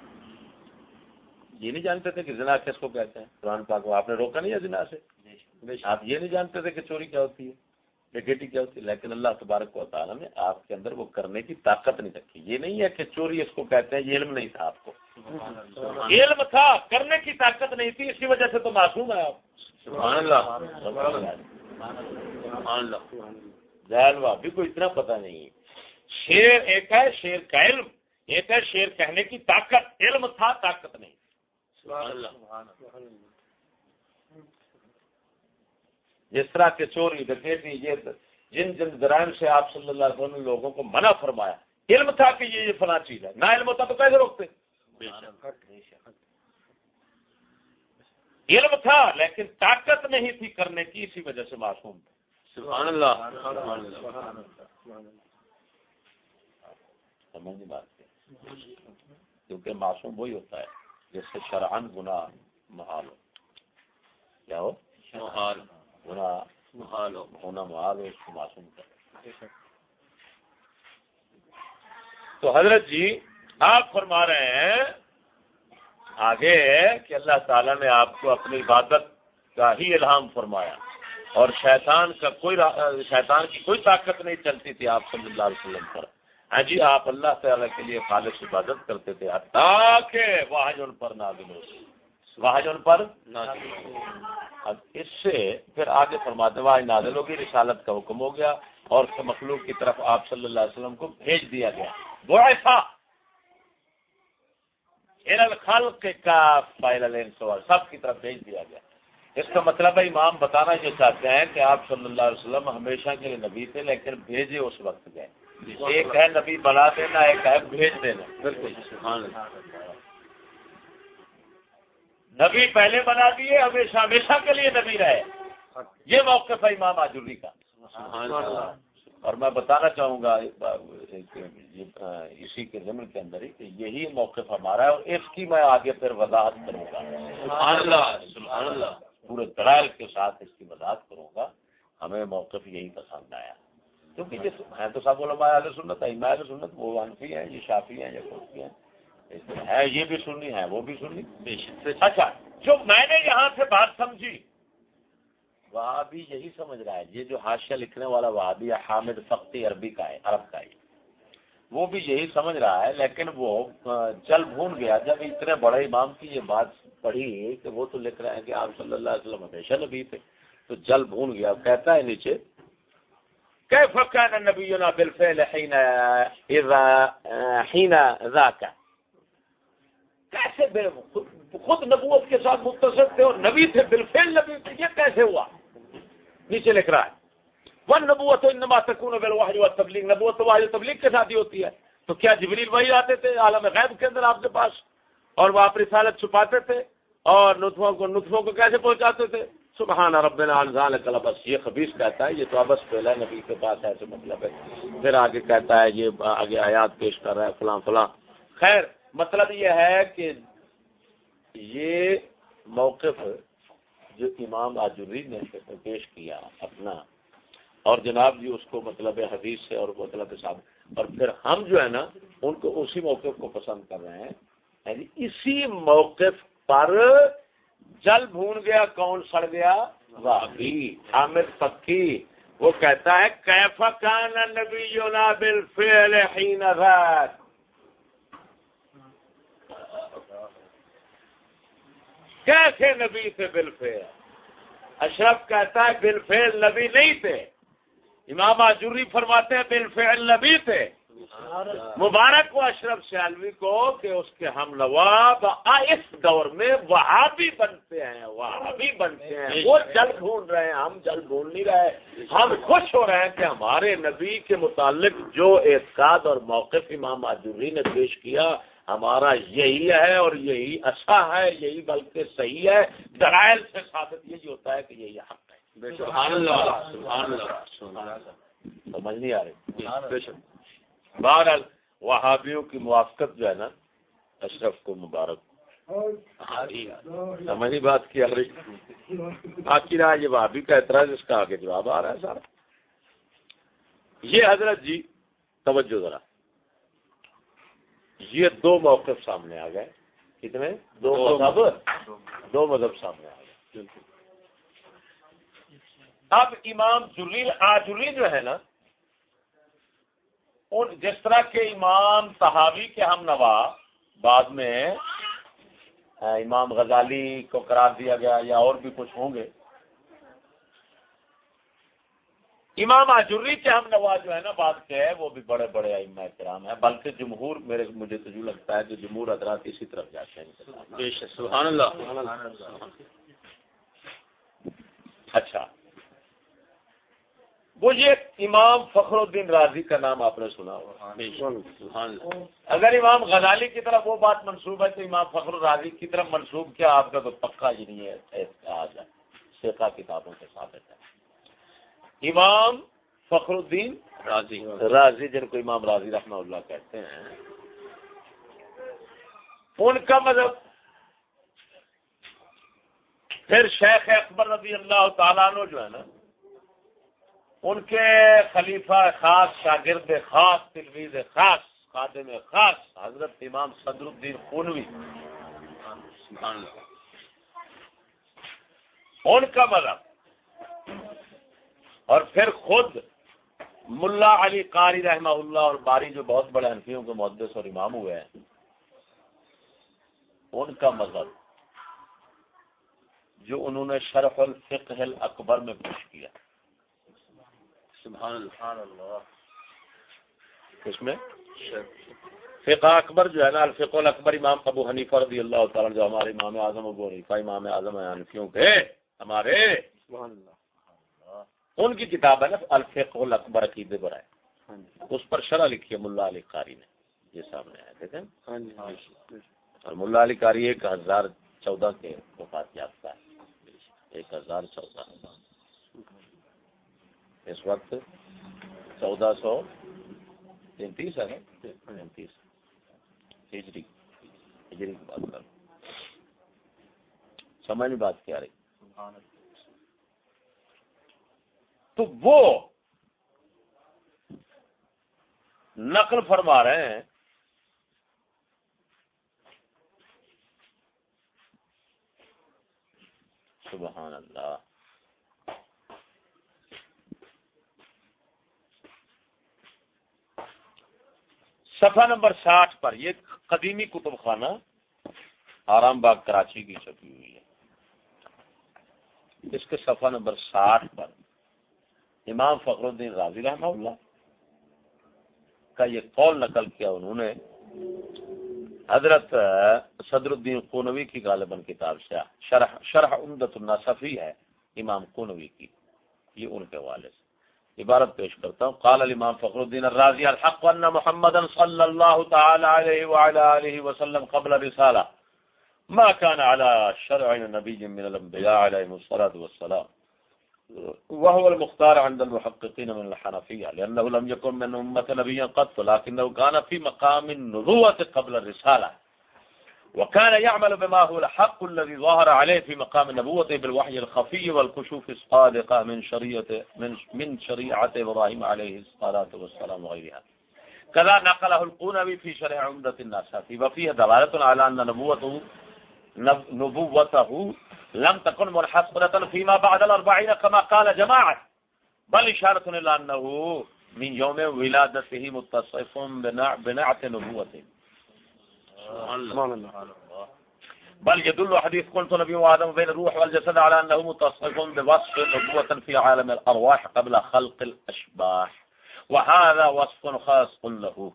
یہ نہیں جانتے تھے کہ زنا کس کو کہتے ہیں؟ قرآن پاک کو آپ نے روکا نہیں ہے زنا سے؟ آپ یہ نہیں جانتے تھے کہ چوری کیا ہوتی ہے نگیٹو کیا ہوتی ہے لیکن اللہ تبارک و تعالیٰ نے آپ کے اندر وہ کرنے کی طاقت نہیں رکھی۔ یہ نہیں ہے کہ چوری اس کو کہتے ہیں یہ علم نہیں تھا آپ کو۔ علم تھا کرنے کی طاقت نہیں تھی اسی وجہ سے تو معصوم ہے آپ۔ اللہ بھی کوئی اتنا پتہ نہیں۔ شیر ایک ہے شیر کا علم ایک ہے شیر کہنے کی طاقت۔ علم تھا طاقت نہیں۔ جس طرح کے چوری ڈکیٹی یہ جن جن جرائم سے آپ صلی اللہ علیہ وسلم نے لوگوں کو منع فرمایا علم تھا کہ یہ فلاں چیز ہے۔ نہ علم ہوتا تو کیسے روکتے؟ علم تھا لیکن طاقت نہیں تھی کرنے کی اسی وجہ سے معصوم سبحان اللہ۔ سمجھنی بات کیونکہ معصوم وہی ہوتا ہے جس سے شرعن گناہ محال ہو۔ کیا ہو؟ محال۔ گناہ محال ہو۔ ہونا محال ہو اس کو معصوم کر۔ تو حضرت جی آپ فرما رہے ہیں آگے کہ اللہ تعالیٰ نے آپ کو اپنی عبادت کا ہی الہام فرمایا اور شیطان کا کوئی شیطان کی کوئی طاقت نہیں چلتی تھی آپ صلی اللہ علیہ وسلم پر۔ ہاں جی آپ اللہ تعالیٰ کے لیے خالص عبادت کرتے تھے تاکہ واحج ان پر نازل ہو۔ واحج ان پر اب اس سے پھر آگے فرماتے واحد نازل ہوگی رسالت کا حکم ہو گیا اور مخلوق کی طرف آپ صلی اللہ علیہ وسلم کو بھیج دیا گیا۔ وہ ایسا خلق کا سوال سب کی طرف بھیج دیا گیا۔ اس کا مطلب ہے امام بتانا یہ چاہتے ہیں کہ آپ صلی اللہ علیہ وسلم ہمیشہ کے لیے نبی تھے لیکن بھیجے اس وقت گئے۔ ایک ہے نبی بنا دینا ایک ہے بھیج دینا۔ بالکل نبی پہلے بنا دیے ہمیشہ ہمیشہ کے لیے نبی رہے۔ یہ موقف ہے امام آجوری کا۔ اور میں بتانا چاہوں گا اسی کے ضمن کے اندر ہی کہ یہی موقف ہمارا ہے اور اس کی میں آگے پھر وضاحت کروں گا۔ پورے دلائل کے ساتھ اس کی وضاحت کروں گا۔ ہمیں موقف یہی پسند آیا۔ کیونکہ یہ ہیں تو سب علماء علیہ سنت ہے علیہ سنت وہ انفی ہیں یہ شافی ہیں یہ کوفی ہیں۔ ہے یہ بھی سننی ہے وہ بھی سننی اچھا جو میں نے یہاں سے بات سمجھی وہاں بھی یہی سمجھ رہا ہے، یہ جو حاشیہ لکھنے والا وہاں بھی حامد فختی عربی کا ہے، عرب کا ہے وہ بھی یہی سمجھ رہا ہے، لیکن وہ چل بھون گیا۔ جب اتنے بڑے امام کی یہ بات پڑھی کہ وہ تو لکھ رہے ہیں کہ آپ صلی اللہ علیہ وسلم ہمیشہ نبی تھے، تو جل بھون گیا۔ کہتا ہے نیچے كان نبينا بالفعل حين اذا حين ذاك کیسے خود نبوت کے ساتھ متصل تھے اور نبی تھے، بالفعل نبی تھے، یہ کیسے ہوا؟ نیچے لکھ رہا ہے۔ ون نبوت انما تکون بالوحی و تبلیغ، نبوت تو واحد تبلیغ کے ساتھ ہی ہوتی ہے۔ تو کیا جبریل وہی آتے تھے عالم غیب کے اندر آپ کے پاس؟ اور وہ آپ رسالت چھپاتے تھے اور نطفوں کو نطفوں کو کیسے پہنچاتے تھے؟ سبحان ربنا انزال کلا بس یہ خبیص کہتا ہے، یہ تو ابس پہلا نبی کے پاس ایسے مطلب ہے۔ پھر آگے کہتا ہے، یہ آگے آیات پیش کر رہا ہے، فلاں فلاں۔ خیر مطلب یہ ہے کہ یہ موقف جو امام آجری نے پیش کیا اپنا، اور جناب جی اس کو مطلب حدیث سے اور مطلب صاحب اور پھر ہم جو ہے نا، ان کو اسی موقف کو پسند کر رہے ہیں۔ یعنی اسی موقف پر جل بھون گیا، کون سڑ گیا؟ واقعی حامد پکی وہ کہتا ہے، کیف کان نبی بالفعل حین ذات کیسے نبی تھے بالفعل؟ اشرف کہتا ہے بالفعل نبی نہیں تھے۔ امام آجوری فرماتے ہیں بالفعل نبی تھے۔ مبارک و اشرف سیالوی کو کہ اس کے ہم نواب اس دور میں وہاں بھی بنتے ہیں وہاں بھی بنتے ہیں۔ وہ جل ڈھونڈ رہے ہیں، ہم جل ڈھونڈ نہیں رہے۔ ہم خوش ہو رہے ہیں کہ ہمارے نبی کے متعلق جو اعتقاد اور موقف امام آجوری نے پیش کیا ہمارا یہی ہے اور یہی اچھا ہے یہی بلکہ صحیح ہے۔ درائل سے ثابت یہی ہوتا ہے کہ یہی حق ہے۔ سمجھ نہیں آ رہی۔ بہرحال وہابیوں کی موافقت جو ہے نا اشرف کو مبارک۔ سمجھ بات کی باقی رہا یہ وہابی کا اعتراض اس کا آگے جواب آ رہا ہے سارا۔ یہ حضرت جی توجہ ذرا۔ یہ دو موقف سامنے آ گئے۔ کتنے؟ دو مذہب۔ دو مذہب سامنے آ گئے۔ اب امام جلیل آجلی جو ہے نا ان جس طرح کے امام تحاوی کے ہم نوا بعد میں امام غزالی کو قرار دیا گیا یا اور بھی کچھ ہوں گے امام آجری کے ہم نواز جو ہے نا بات کے ہے وہ بھی بڑے بڑے ائمہ کرام ہیں۔ بلکہ جمہور میرے مجھے تو جو لگتا ہے کہ جمہور حضرات اسی طرف جاتے ہیں۔ سبحان اللہ۔ اچھا۔ وہ یہ امام فخر الدین راضی کا نام آپ نے سنا ہوگا۔ اگر امام غزالی کی طرف وہ بات منسوب ہے تو امام فخر الراضی کی طرف منسوب کیا؟ آپ کا تو پکا ہی نہیں ہے شیخا کتابوں کے ساتھ ہے۔ امام فخر الدین راضی راضی جن کو امام راضی رحمہ اللہ کہتے ہیں۔ ان کا مطلب پھر شیخ اکبر رضی اللہ تعالیٰ جو ہے نا ان کے خلیفہ خاص شاگرد خاص تلویز خاص خادم خاص حضرت امام صدر الدین خونوی۔ ان کا مذہب۔ اور پھر خود ملا علی قاری رحمہ اللہ اور باری جو بہت بڑے حنفیوں کے محدث اور امام ہوئے ہیں ان کا مذہب جو انہوں نے شرف الفقہ اکبر میں پیش کیا۔ سبحان اللہ۔ کس میں؟ فقہ اکبر جو ہے نا الفق الاکبر امام ابو حنیفہ رضی اللہ تعالیٰ جو ہمارے امام اعظم ابو حنیفہ امام اعظم حنفیوں کے ہمارے۔ ان کی کتاب ہے نا الفق الاکبر عقید برائے ہاں جی۔ اس پر شرح لکھی ہے ملا علی قاری نے۔ یہ سامنے آئے دیکھیں ہاں جی۔ ہاں جی۔ اور ملا علی قاری ایک ہزار چودہ کے وفات یافتہ ہے۔ ایک ہزار چودہ۔ اس وقت چودہ سو تینتیس ہے تینتیس۔ ہجری۔ ہجری کی بات کر سمجھ میں بات کیا رہی؟ تو وہ نقل فرما رہے ہیں سبحان اللہ۔ صفحہ نمبر ساٹھ پر یہ قدیمی کتب خانہ آرام باغ کراچی کی چھپی ہوئی ہے۔ اس کے صفحہ نمبر ساٹھ پر امام فخر الدین راضی رحمہ اللہ کا یہ قول نقل کیا انہوں نے، حضرت صدر الدین قونوی کی غالباً کتاب سے شرح شرح امدت الناصفی ہے امام قونوی کی، یہ ان کے والد عبارت پیش کرتا ہوں۔ قال الامام فخر الدین الرازی، الحق ان محمد صلی اللہ تعالی علیہ وعلى آلہ وسلم قبل رسالہ، ما كان على شرع نبي من الانبياء عليهم الصلاه والسلام۔ وهو المختار عند المحققين من الحنفيه لانه لم يكن من امه نبي قط لكنه كان في مقام النبوه قبل الرساله وكان يعمل بما هو الحق الذي ظهر عليه في مقام نبوته بالوحي الخفي والكشوف الصادقة من شريعة من, من شريعة إبراهيم عليه الصلاة والسلام وغيرها. كذا نقله القونبي في شرع عمدة الناس. وفيه دلالة على أن نبوته نبوته لم تكن منحصرة فيما بعد الأربعين كما قال جماعة. بل إشارة إلى أنه من يوم ولادته متصف بنعت نبوته بل يدل حديث قلت نبي وآدم بين الروح والجسد على أنه متصف بوصف نبوة في عالم الأرواح قبل خلق الأشباح. وهذا وصف خاص له.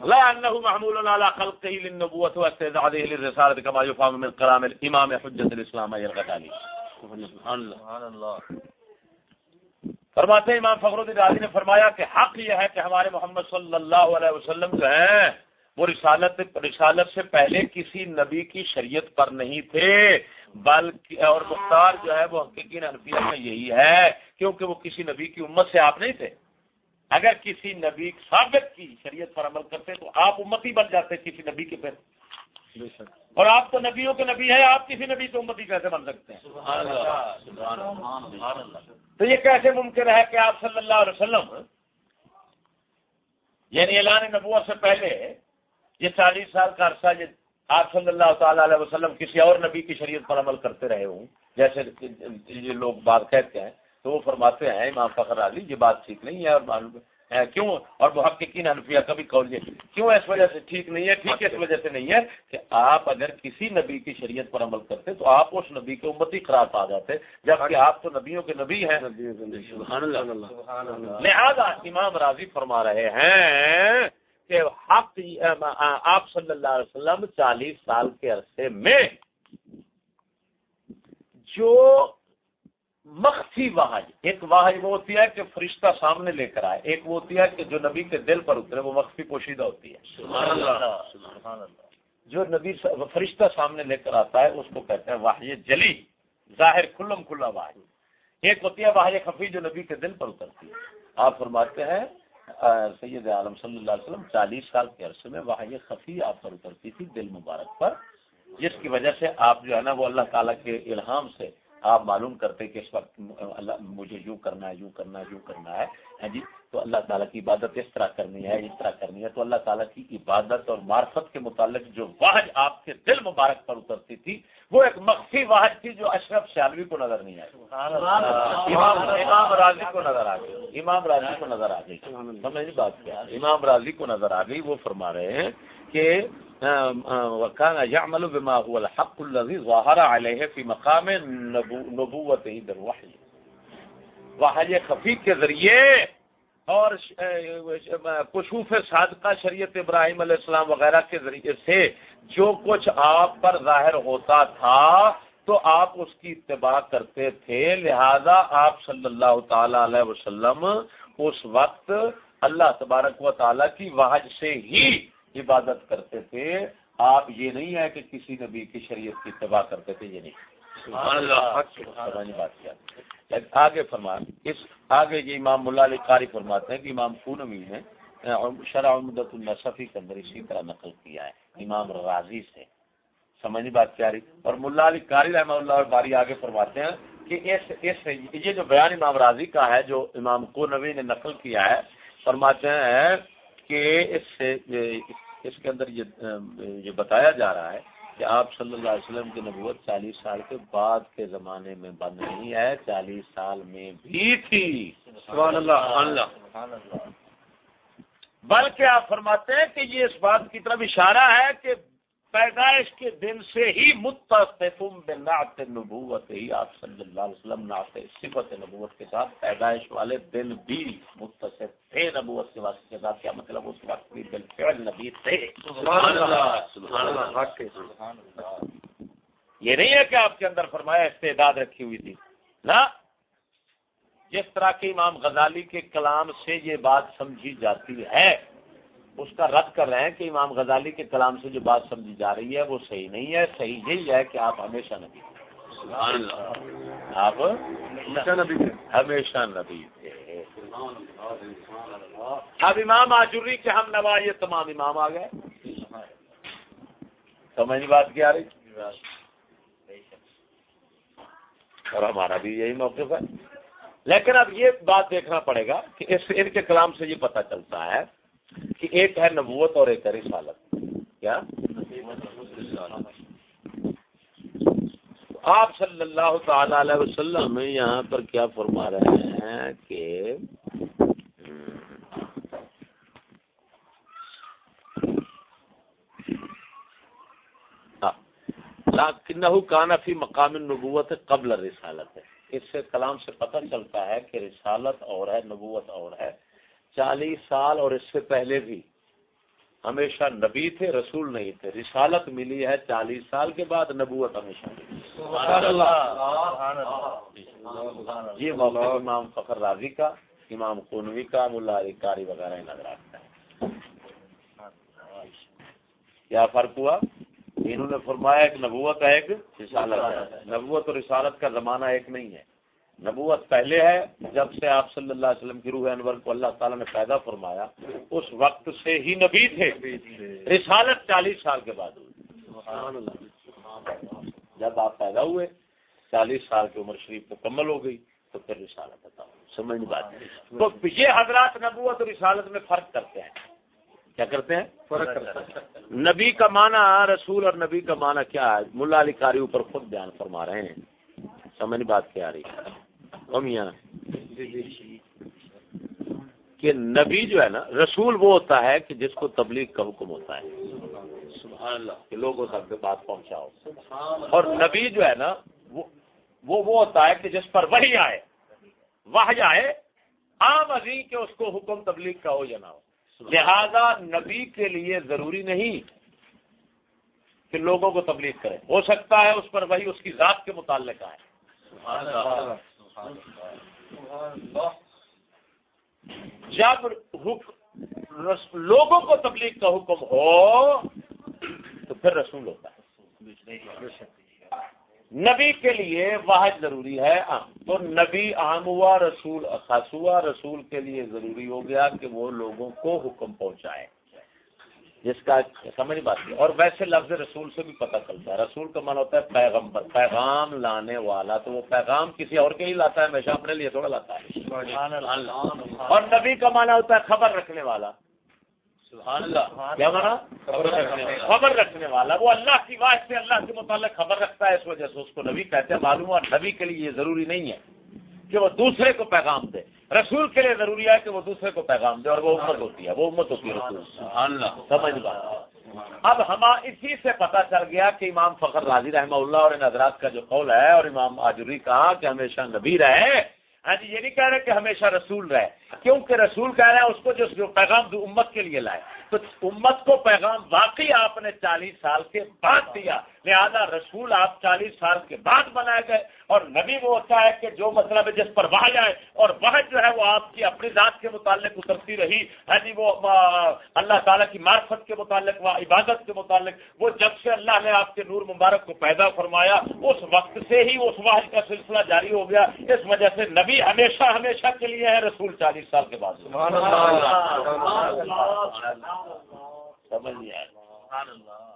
لا أنه معمول على خلقه للنبوة واستعداده للرسالة كما يفهم من كلام الإمام حجة الإسلام أي الغزالي سبحان الله فرماتے امام فخر الدین نے فرمایا کہ حق یہ ہے کہ ہمارے محمد صلی اللہ علیہ وسلم جو ہیں وہ رسالت رسالت سے پہلے کسی نبی کی شریعت پر نہیں تھے بلکہ اور مختار جو ہے وہ حقیقی حنفیت میں یہی ہے کیونکہ وہ کسی نبی کی امت سے آپ نہیں تھے۔ اگر کسی نبی ثابت کی شریعت پر عمل کرتے تو آپ امتی بن جاتے کسی نبی کے پھر اور آپ تو نبیوں کے نبی ہیں آپ کسی نبی کے امتی کیسے بن سکتے ہیں؟ تو یہ کیسے ممکن ہے کہ آپ صلی اللہ علیہ وسلم یعنی اعلان نبوت سے پہلے یہ چالیس سال کا عرصہ یہ آپ صلی اللہ تعالی علیہ وسلم کسی اور نبی کی شریعت پر عمل کرتے رہے ہوں جیسے یہ لوگ بات کہتے ہیں۔ تو وہ فرماتے ہیں امام فخر علی یہ بات ٹھیک نہیں ہے اور معلوم کیوں؟ اور محققین حنفیہ کا بھی قول یہ کیوں اس وجہ سے ٹھیک نہیں ہے؟ ٹھیک اس وجہ سے نہیں ہے کہ آپ اگر کسی نبی کی شریعت پر عمل کرتے تو آپ اس نبی کے امتی قرار پا جاتے جبکہ آپ تو نبیوں کے نبی ہیں۔ لہذا امام راضی فرما رہے ہیں کہ حق آپ صلی اللہ علیہ وسلم چالیس سال کے عرصے میں جو مخفی واحج ایک واحج وہ ہوتی ہے کہ فرشتہ سامنے لے کر آئے۔ ایک وہ ہوتی ہے کہ جو نبی کے دل پر اترے وہ مخفی پوشیدہ ہوتی ہے۔ جو نبی فرشتہ سامنے لے کر آتا ہے اس کو کہتے ہیں واحج جلی۔ ظاہر کھلم کھلا واحد ایک ہوتی ہے واحج خفی جو نبی کے دل پر اترتی ہے۔ آپ فرماتے ہیں سید عالم صلی اللہ علیہ وسلم چالیس سال کے عرصے میں واحج خفی آپ پر اترتی تھی دل مبارک پر جس کی وجہ سے آپ جو ہے نا وہ اللہ تعالیٰ کے الہام سے آپ معلوم کرتے کہ اس وقت اللہ مجھے یوں کرنا ہے یوں کرنا ہے یوں کرنا ہے ہاں جی؟ تو اللہ تعالیٰ کی عبادت اس طرح کرنی ہے اس طرح کرنی ہے۔ تو اللہ تعالیٰ کی عبادت اور معرفت کے متعلق جو واحد آپ کے دل مبارک پر اترتی تھی وہ ایک مخفی واحد تھی جو اشرف سیالوی کو نظر نہیں آئی۔ امام راضی کو نظر آ گئی۔ امام راضی کو نظر آ گئی۔ سمجھ بات کیا؟ امام راضی کو نظر آ گئی وہ فرما رہے ہیں کہ يعمل بما هو الحق الذي ظاهر عليه في مقام نبوته بالوحي وحی خفی کے ذریعے اور کشوف صادقہ شریعت ابراہیم علیہ السلام وغیرہ کے ذریعے سے جو کچھ آپ پر ظاہر ہوتا تھا تو آپ اس کی اتباع کرتے تھے، لہذا آپ صلی اللہ تعالی علیہ وسلم اس وقت اللہ تبارک و تعالی کی واحد سے ہی عبادت کرتے تھے آپ یہ نہیں ہے کہ کسی نبی کی شریعت کی اتباع کرتے تھے یہ نہیں۔ بات کیا۔ آگے فرما اس آگے یہ امام ملا علی قاری فرماتے ہیں کہ امام پونمی نے شرح مدت النصفی کے اندر اسی طرح نقل کیا ہے۔ امام راضی سے۔ سمجھنی بات کیا رہی۔ اور ملا علی قاری رحمہ اللہ اور باری آگے فرماتے ہیں کہ اس اس یہ جو بیان امام راضی کا ہے جو امام کو نبی نے نقل کیا ہے فرماتے ہیں کہ اس سے اس کے اندر یہ بتایا جا رہا ہے کہ آپ صلی اللہ علیہ وسلم کی نبوت چالیس سال کے بعد کے زمانے میں بند نہیں ہے، چالیس سال میں بھی تھی۔ بلکہ آپ فرماتے ہیں کہ یہ اس بات کی طرف اشارہ ہے کہ پیدائش کے دن سے ہی متصم بنات نبوت ہی آپ صلی اللہ علیہ وسلم نعت صفت نبوت کے ساتھ پیدائش والے دن بھی متصف تھے نبوت کے واسطے کے ساتھ۔ کیا مطلب اس وقت بھی بالفعل نبی تھے؟ یہ نہیں ہے کہ آپ کے اندر فرمایا استعداد رکھی ہوئی تھی۔ نہ جس طرح کے امام غزالی کے کلام سے یہ بات سمجھی جاتی ہے۔ اس کا رد کر رہے ہیں کہ امام غزالی کے کلام سے جو بات سمجھی جا رہی ہے وہ صحیح نہیں ہے صحیح یہی ہے کہ آپ ہمیشہ نبی آپ ہمیشہ نبی تھے اب امام آجوری کے ہم نوا یہ تمام امام آ گئے۔ سمجھ بات کیا رہی؟ اور ہمارا بھی یہی موقف ہے۔ لیکن اب یہ بات دیکھنا پڑے گا کہ اس ان کے کلام سے یہ پتہ چلتا ہے کہ ایک ہے نبوت اور ایک ہے رسالت۔ کیا؟ آپ صلی اللہ تعالی علیہ وسلم یہاں پر کیا فرما رہے ہیں کہ ہاں، کنہو کانا فی مقام نبوت قبل رسالت ہے اس سے کلام سے پتہ چلتا ہے کہ رسالت اور ہے، نبوت اور ہے۔ چالیس سال اور اس سے پہلے بھی ہمیشہ نبی تھے رسول نہیں تھے۔ رسالت ملی ہے چالیس سال کے بعد نبوت ہمیشہ یہ موقع امام فخر راضی کا امام قنوی کا ملا کاری وغیرہ نظر آتا ہے۔ کیا فرق ہوا؟ انہوں نے فرمایا ایک نبوت ہے ایک رسالت ہے۔ نبوت اور رسالت کا زمانہ ایک نہیں ہے۔ نبوت پہلے ہے جب سے آپ صلی اللہ علیہ وسلم کی روح انور کو اللہ تعالیٰ نے پیدا فرمایا اس وقت سے ہی نبی تھے۔ رسالت چالیس سال کے بعد ہوئی۔ جب آپ پیدا ہوئے چالیس سال کی عمر شریف مکمل ہو گئی تو پھر رسالت بتاؤ سمجھ بات تو یہ حضرات نبوت اور رسالت میں فرق کرتے ہیں۔ کیا کرتے ہیں؟ فرق کرتے ہیں۔ نبی کا معنی رسول اور نبی کا معنی کیا ہے؟ ملا علی کاری اوپر خود بیان فرما رہے ہیں۔ سمجھ بات کیا آ رہی ہے؟ کہ نبی جو ہے نا رسول وہ ہوتا ہے کہ جس کو تبلیغ کا حکم ہوتا ہے۔ سبحان اللہ۔ کہ لوگوں تک بات پہنچاؤ۔ اور نبی جو ہے نا وہ وہ ہوتا ہے کہ جس پر وہی آئے۔ وہ آئے عام ازی کہ اس کو حکم تبلیغ کا ہو یا نہ ہو۔ لہذا نبی کے لیے ضروری نہیں کہ لوگوں کو تبلیغ کرے۔ ہو سکتا ہے اس پر وہی اس کی ذات کے متعلق آئے۔ جب لوگوں کو تبلیغ کا حکم ہو، تو پھر رسول ہوتا ہے۔ نبی کے لیے واحد ضروری ہے تو نبی عام ہوا، رسول خاص ہوا، رسول کے لیے ضروری ہو گیا کہ وہ لوگوں کو حکم پہنچائے۔ جس کا سمجھ بات ہے اور ویسے لفظ رسول سے بھی پتہ چلتا ہے۔ رسول کا من ہوتا ہے پیغمبر۔ پیغام لانے والا تو وہ پیغام کسی اور کے ہی لاتا ہے ہمیشہ اپنے لیے تھوڑا لاتا ہے۔ اور نبی کا مانا ہوتا ہے خبر رکھنے والا۔ کیا مانا؟ خبر رکھنے والا۔ وہ اللہ کی واحد سے اللہ کے متعلق خبر رکھتا ہے اس وجہ سے اس کو نبی کہتے ہیں۔ معلوم اور نبی کے لیے یہ ضروری نہیں ہے کہ وہ دوسرے کو پیغام دے۔ رسول کے لیے ضروری ہے کہ وہ دوسرے کو پیغام دے اور وہ امت ہوتی ہے وہ امت ہوتی ہے رسول۔ سمجھ بات اب ہم اسی سے پتا چل گیا کہ امام فخر راضی رحمہ اللہ اور ان حضرات کا جو قول ہے اور امام آجری کہا کہ ہمیشہ نبی رہے۔ ہاں جی یہ نہیں کہہ رہے کہ ہمیشہ رسول رہے کیونکہ رسول کہہ رہے ہیں اس کو جو پیغام دو امت کے لیے لائے۔ تو امت کو پیغام واقعی آپ نے چالیس سال کے بعد دیا۔ لہذا رسول آپ چالیس سال کے بعد بنائے گئے اور نبی وہ ہوتا ہے کہ جو مطلب ہے جس پر وہ جائے اور وہ جو ہے وہ آپ کی اپنی ذات کے متعلق اترتی رہی۔ ہے جی وہ اللہ تعالیٰ کی معرفت کے متعلق و عبادت کے متعلق وہ جب سے اللہ نے آپ کے نور مبارک کو پیدا فرمایا اس وقت سے ہی اس واحد کا سلسلہ جاری ہو گیا۔ اس وجہ سے نبی ہمیشہ ہمیشہ کے لیے ہے رسول چالیس سال کے بعد۔ سمجھ نہیں آیا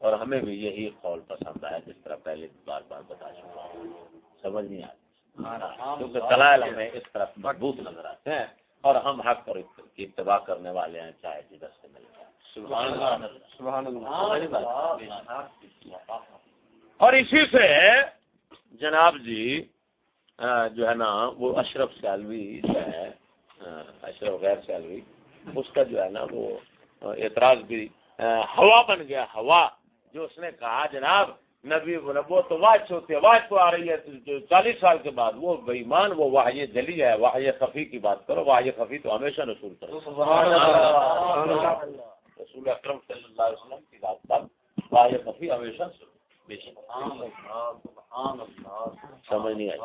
اور ہمیں بھی یہی قول پسند آیا جس طرح پہلے بار بار بتا چکا ہوں۔ سمجھ نہیں آتی کیونکہ دلائل ہمیں اس طرح مضبوط نظر آتے ہیں اور ہم حق اور کی اتباع کرنے والے ہیں چاہے جدھر سے مل اور اسی سے جناب جی جو ہے نا وہ اشرف سیالوی جو ہے اشرف غیر سیالوی اس کا جو ہے نا وہ اعتراض بھی ہوا بن گیا ہوا جو اس نے کہا جناب نبی وہ تو واحد ہوتی ہے واحد تو آ رہی ہے چالیس سال کے بعد وہ بےمان وہ واحد جلی ہے واحد خفی کی بات کرو واحد خفی تو ہمیشہ نصول کرو۔ رسول اکرم صلی اللہ علیہ وسلم کی بات پر واحد خفی ہمیشہ سمجھ نہیں آئی۔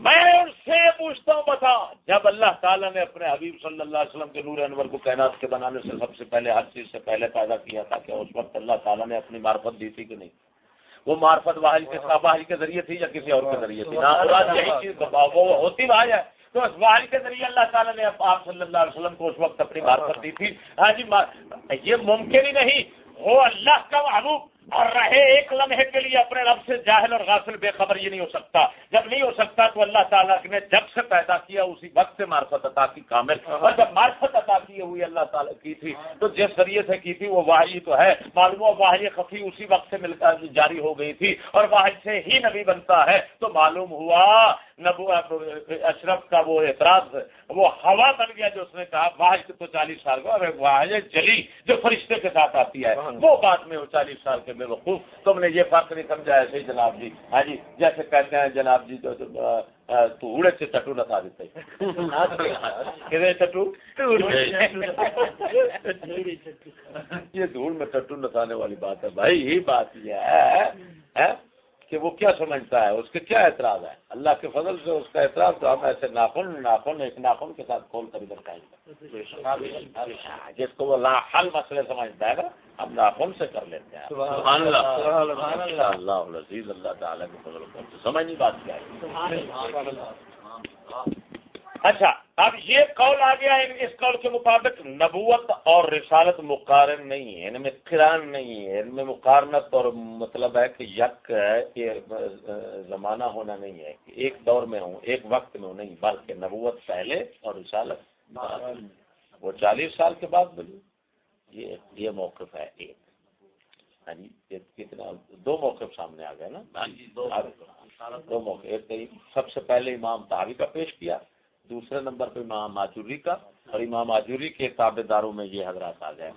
میں ان سے پوچھتا ہوں، بتا، جب اللہ تعالیٰ نے اپنے حبیب صلی اللہ علیہ وسلم کے نور انور کو کائنات کے بنانے سے سب سے پہلے، ہر چیز سے پہلے پیدا کیا تھا کہ اس وقت اللہ تعالیٰ نے اپنی معرفت دی تھی کہ نہیں؟ وہ معرفت واحد کے واحد کے ذریعے تھی یا کسی اور کے ذریعے تھی؟ یہی چیز وہ ہوتی واحد ہے۔ تو اس واحد کے ذریعے اللہ تعالیٰ نے آپ صلی اللہ علیہ وسلم کو اس وقت اپنی معرفت دی تھی۔ ہاں جی یہ ممکن ہی نہیں۔ وہ اللہ کا محبوب اور رہے ایک لمحے کے لیے اپنے رب سے جاہل اور غافل بے خبر یہ نہیں ہو سکتا۔ جب نہیں ہو سکتا تو اللہ تعالیٰ نے جب سے پیدا کیا اسی وقت سے معرفت عطا کی کامل۔ اور جب معرفت عطا کی ہوئی اللہ تعالیٰ کی تھی تو جس ذریعے سے کی تھی وہ واحد تو ہے۔ معلوم واحد خفی اسی وقت سے مل کر جاری ہو گئی تھی اور واحد سے ہی نبی بنتا ہے۔ تو معلوم ہوا نبو اشرف کا وہ اعتراض وہ ہوا بن گیا جو اس نے کہا واحد تو چالیس سال کا واحد جلی جو فرشتے کے ساتھ آتی ہے۔ وہ بات میں وہ چالیس سال کے بے وقوف تم نے یہ فرق نہیں سمجھا ایسے ہی جناب جی. ہاں جی جیسے کہتے ہیں جناب جی جو اڑے سے چٹو نسا دیتے. چٹو یہ دھوڑ میں چٹو نسانے والی بات ہے بھائی یہ بات یہ ہے کہ وہ کیا سمجھتا ہے؟ اس کے کیا اعتراض ہے اللہ کے فضل سے اس کا اعتراض تو ہم ایسے ناخن ناخن ایک ناخن کے ساتھ کھول کر ادھر کہیں گے۔ جس کو وہ حل مسئلے سمجھتا ہے نا ہم ناخن سے کر لیتے ہیں۔ سبحان اللہ۔ اللہ۔ عزیز اللہ۔ تعالیٰ کے فضل سمجھ نہیں بات کیا ہے؟ اچھا اب یہ قول آ گیا اس قول کے مطابق نبوت اور رسالت مقارن نہیں ہے ان میں کران نہیں ہے ان میں مقارنت اور مطلب ہے کہ یک زمانہ ہونا نہیں ہے کہ ایک دور میں ہوں ایک وقت میں ہوں نہیں بلکہ نبوت پہلے اور رسالت وہ چالیس سال کے بعد بلی یہ یہ موقف ہے ایک۔ ہاں جی کتنا دو موقف سامنے آ گئے نا؟ ہاں جی، دو موقع ایک سب سے پہلے امام تحوی کا پیش کیا۔ دوسرے نمبر پہ امام آجوری کا اور امام آجوری کے تابے داروں میں یہ حضرات آ گئے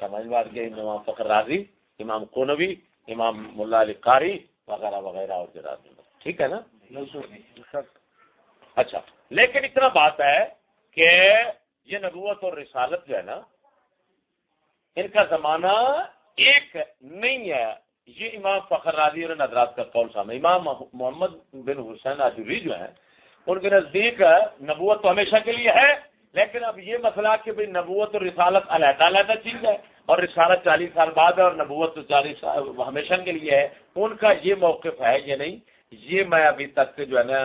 سمجھ بات گئے امام فخر راضی، امام کونوی امام ملا علی قاری وغیرہ وغیرہ اور جرات ٹھیک ہے نا؟ اچھا لیکن اتنا بات ہے کہ یہ نبوت اور رسالت جو ہے نا، ان کا زمانہ ایک نہیں ہے۔ یہ امام فخر راضی اور نظرات کا قول سامنے۔ امام محمد بن حسین آجوری جو ہیں ان کے نزدیک نبوت تو ہمیشہ کے لیے ہے، لیکن اب یہ مسئلہ کہ بھائی نبوت اور رسالت علیحدہ علیحدہ چیز ہے، اور رسالت چالیس سال بعد ہے اور نبوت تو چالیس ہمیشہ کے لیے ہے، ان کا یہ موقف ہے یہ نہیں، یہ میں ابھی تک جو ہے نا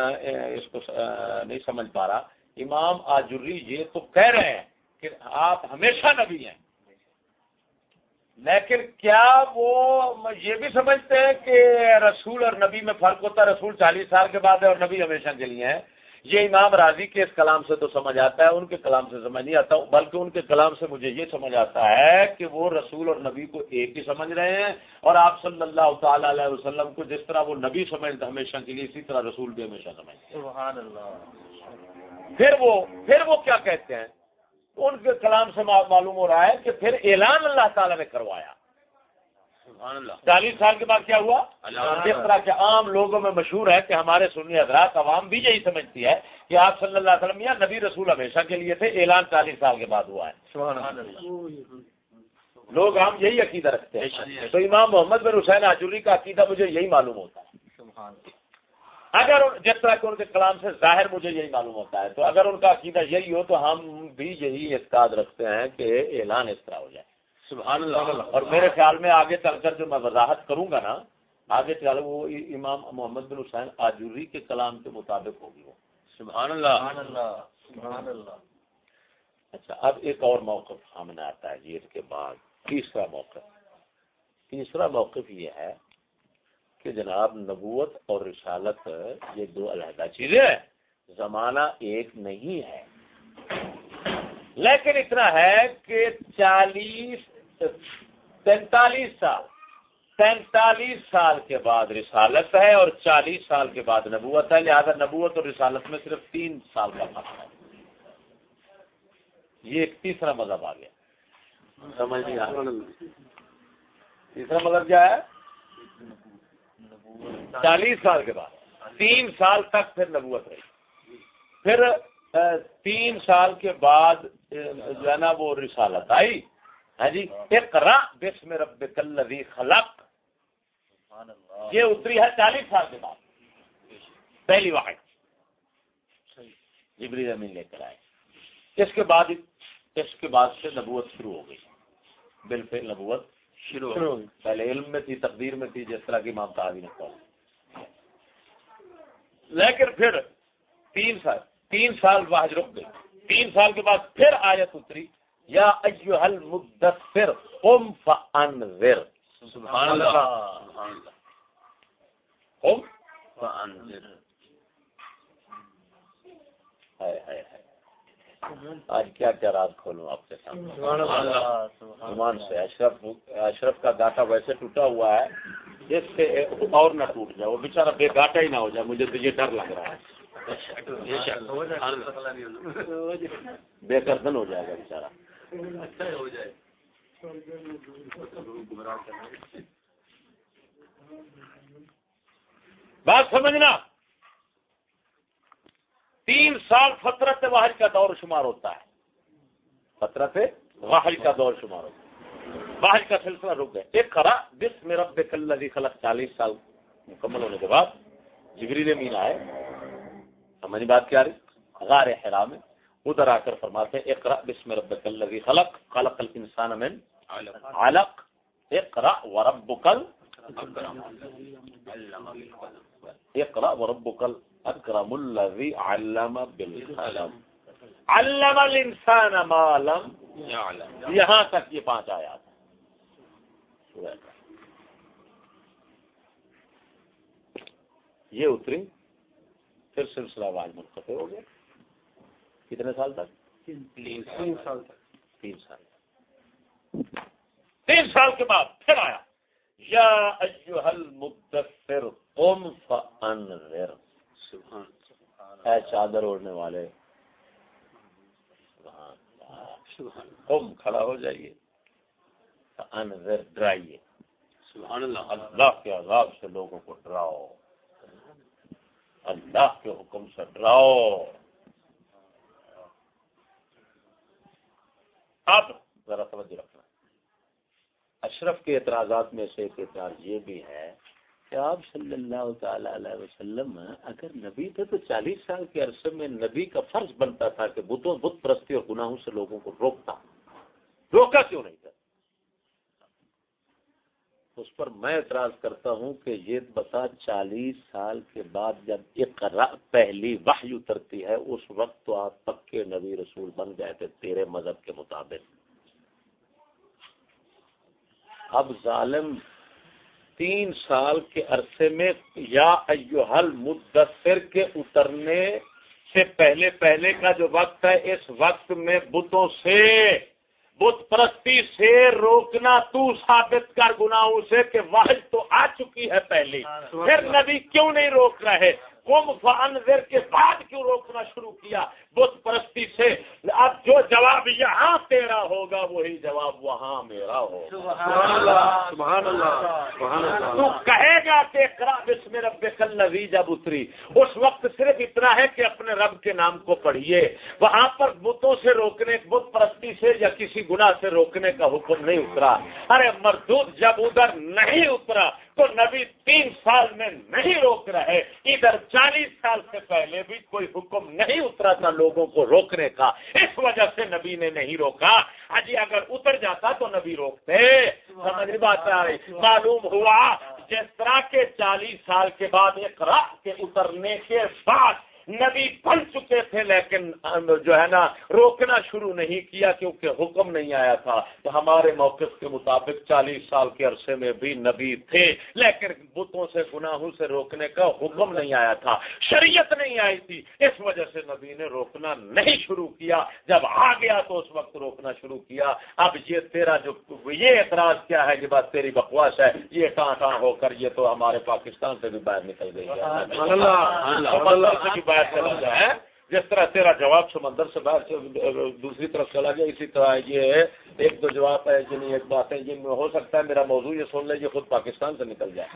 اس کو نہیں سمجھ پا رہا۔ امام آجری یہ تو کہہ رہے ہیں کہ آپ ہمیشہ نبی ہیں۔ لیکن کیا وہ یہ بھی سمجھتے ہیں کہ رسول اور نبی میں فرق ہوتا ہے؟ رسول چالیس سال کے بعد ہے اور نبی ہمیشہ کے لیے ہے یہ امام راضی کے اس کلام سے تو سمجھ آتا ہے ان کے کلام سے سمجھ نہیں آتا بلکہ ان کے کلام سے مجھے یہ سمجھ آتا ہے کہ وہ رسول اور نبی کو ایک ہی سمجھ رہے ہیں۔ اور آپ صلی اللہ تعالی علیہ وسلم کو جس طرح وہ نبی سمجھتے ہمیشہ کے لیے اسی طرح رسول بھی ہمیشہ سمجھتے پھر وہ پھر وہ کیا کہتے ہیں؟ ان کے کلام سے معلوم ہو رہا ہے کہ پھر اعلان اللہ تعالیٰ نے کروایا۔ چالیس سال کے بعد کیا ہوا؟ جس طرح کے عام لوگوں میں مشہور ہے کہ ہمارے سنی حضرات عوام بھی یہی سمجھتی ہے کہ آپ صلی اللہ علیہ وسلم یا نبی رسول ہمیشہ کے لیے تھے اعلان چالیس سال کے بعد ہوا ہے۔ لوگ ہم یہی عقیدہ رکھتے ہیں۔ تو امام محمد بن حسین آجوری کا عقیدہ مجھے یہی معلوم ہوتا ہے۔ اگر جس طرح کے ان کے کلام سے ظاہر مجھے یہی معلوم ہوتا ہے تو اگر ان کا عقیدہ یہی ہو تو ہم بھی یہی اعتقاد رکھتے ہیں کہ اعلان اس طرح ہو جائے۔ سبحان اللہ۔ اور میرے خیال میں آگے چل کر جو میں وضاحت کروں گا نا آگے چل وہ امام محمد بن حسین آجوری کے کلام کے مطابق ہوگی وہ۔ سبحان اللہ۔ سبحان اللہ۔ اچھا اب ایک اور موقف سامنے آتا ہے جی اس کے بعد تیسرا موقف۔ تیسرا موقف یہ ہے کہ جناب نبوت اور رسالت یہ دو علیحدہ چیزیں ہیں۔ زمانہ ایک نہیں ہے۔ لیکن اتنا ہے کہ چالیس تینتالیس سال پینتالیس سال کے بعد رسالت ہے اور چالیس سال کے بعد نبوت ہے۔ لہذا نبوت اور رسالت میں صرف تین سال کا فرق ہے۔ یہ ایک تیسرا مذہب آ گیا۔ سمجھ نہیں تیسرا مذہب کیا ہے؟ چالیس سال کے بعد۔ تین سال تک پھر نبوت رہی۔ پھر تین سال کے بعد جو ہے نا، وہ رسالت آئی۔ ہاں جی؟ اقرا بسم رب کلوی خلق۔ یہ اتری ہے چالیس سال کے بعد۔ پہلی واحد جبری زمین لے کر آئے۔ اس کے بعد، اس کے بعد سے نبوت شروع ہو گئی۔ بالفل نبوت شروع پہلے علم میں تھی تقدیر میں تھی جس طرح کی امام تعاوی نے کہا لیکن پھر تین سال تین سال بعد رک گئی۔ تین سال کے بعد پھر آیت اتری یا ایوہ المدثر قم فانذر۔ سبحان اللہ۔ قم فانذر۔ ہائے ہائے ہائے۔ آج کیا کیا راز کھولوں آپ کے سامنے؟ سے اشرف اشرف کا گاٹا ویسے ٹوٹا ہوا ہے جس سے اور نہ ٹوٹ جائے وہ بےچارا بے گاٹا ہی نہ ہو جائے مجھے تو یہ ڈر لگ رہا ہے۔ بے کردن ہو جائے گا بےچارا بات سمجھنا۔ تین سال فطرت واحد کا دور شمار ہوتا ہے۔ فطرت واحد کا دور شمار ہوتا ہے۔ واحد کا سلسلہ رک گئے ایک کرا جس میں رب کلزی خلق چالیس سال مکمل ہونے کے بعد جبریل امین آئے۔ سمجھ بات کیا رہی؟ غار حرام میں ادھر آ کر فرماتے اقرا بسم ربک الذی خلق خلق الانسان من علق۔ اقرا وربک اقرا وربک الاکرم الذی علم بالقلم. علم الانسان ما لم یہاں تک یہ پانچ آیات یہ اتری پھر سلسلہ آواز منقطع ہو گیا. کتنے سال تک؟ تین سال تک. تین سال. تین سال کے بعد پھر آیا. یا المدثر قم فانذر۔ اے چادر اوڑھنے والے۔ قم کھڑا ہو جائیے۔ فانذر ڈرائیے۔ سبحان اللہ۔ اللہ کے عذاب سے لوگوں کو ڈراؤ۔ اللہ کے حکم سے ڈراؤ۔ اب ذرا توجہ رکھنا اشرف کے اعتراضات میں سے ایک اعتراض یہ بھی ہے کہ آپ صلی اللہ تعالی علیہ وسلم، اگر نبی تھے تو چالیس سال کے عرصے میں نبی کا فرض بنتا تھا کہ بتوں بت پرستی اور گناہوں سے لوگوں کو روکتا روکا کیوں نہیں تھا؟ اس پر میں اعتراض کرتا ہوں کہ یہ بتا چالیس سال کے بعد جب ایک پہلی وحی اترتی ہے، اس وقت تو آپ پکے نبی رسول بن گئے تھے تیرے مذہب کے مطابق۔ اب ظالم تین سال کے عرصے میں یا ایوہل مدثر کے اترنے سے پہلے پہلے کا جو وقت ہے اس وقت میں بتوں سے بت پرستی سے روکنا تو ثابت کر گناہوں سے کہ واحد تو آ چکی ہے پہلی پھر نبی کیوں نہیں روک رہے؟ قم فانذر کے بعد کیوں روکنا شروع کیا؟ بت پرستی سے۔ اب جو جواب یہاں تیرا ہوگا وہی جواب وہاں میرا ہوگا۔ تو کہے گا کہ بسم رب الذی جب اتری۔ اس وقت صرف اتنا ہے کہ اپنے رب کے نام کو پڑھیے۔ وہاں پر بتوں سے روکنے بت پرستی سے یا کسی گناہ سے روکنے کا حکم نہیں اترا۔ ارے مردود جب ادھر نہیں اترا تو نبی تین سال میں نہیں روک رہے، ادھر چالیس سال سے پہلے بھی کوئی حکم نہیں اترا تھا لوگوں کو روکنے کا، اس وجہ سے نبی نے نہیں روکا۔ اجی اگر اتر جاتا تو نبی روکتے۔ سمجھ بات معلوم ہوا، جس طرح کے چالیس سال کے بعد ایک کے اترنے کے بعد نبی بن چکے تھے لیکن جو ہے نا روکنا شروع نہیں کیا کیونکہ حکم نہیں آیا تھا۔ تو ہمارے موقف کے مطابق چالیس سال کے عرصے میں بھی نبی تھے لیکن بتوں سے گناہوں سے روکنے کا حکم نہیں آیا تھا۔ شریعت نہیں آئی تھی۔ اس وجہ سے نبی نے روکنا نہیں شروع کیا۔ جب آ گیا تو اس وقت روکنا شروع کیا۔ اب یہ تیرا جو یہ اعتراض کیا ہے یہ بات تیری بکواس ہے۔ یہ کہاں کہاں ہو کر یہ تو ہمارے پاکستان سے بھی باہر نکل گئی ہے۔ ہے جس طرح تیرا جواب سمندر سے باہر دوسری طرف چلا گیا اسی طرح یہ ایک دو جواب ہے جن ایک بات ہے میں ہو سکتا ہے میرا موضوع یہ سن لے یہ خود پاکستان سے نکل جائے۔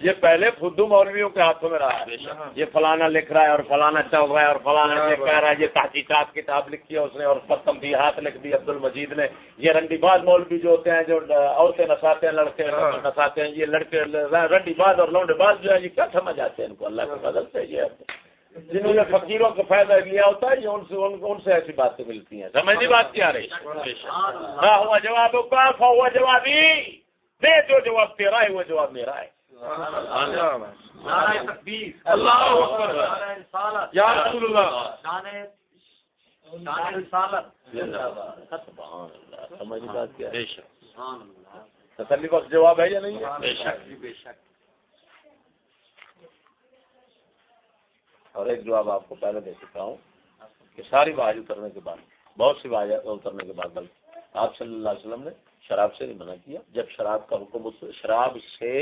یہ پہلے خدو مولویوں کے ہاتھوں میں رہا ہے۔ یہ فلانا لکھ رہا ہے اور فلانا چل رہا ہے اور فلانا یہ کہہ رہا ہے یہ تحقیقات کتاب لکھی ہے اس نے اور پتم بھی ہاتھ لکھ دی عبد المجید نے۔ یہ رنڈی باز مولوی جو ہوتے ہیں جو عورتیں نساتے ہیں لڑکے نساتے ہیں یہ لڑکے رنڈی باز اور لونڈے باز جو ہے یہ کیا سمجھ آتے ہیں ان کو؟ اللہ کے بدل سے یہ۔ جنہوں نے فقیروں کا فائدہ لیا ہوتا ہے یہ ان سے ان سے ایسی باتیں ملتی ہیں۔ سمجھ بات کیا رہی؟ ہاں ہوا جواب ہوا جواب دے جو جواب تیرا ہے وہ جواب میرا ہے۔ سمجھ بات کیا تسلی بخش جواب ہے یا نہیں بے شک۔ اور ایک جواب آپ کو پہلے دے چکا ہوں کہ ساری باز اترنے کے بعد بہت سی باز اترنے کے بعد بلکہ آپ صلی اللہ علیہ وسلم نے شراب سے نہیں منع کیا۔ جب شراب کا حکم شراب سے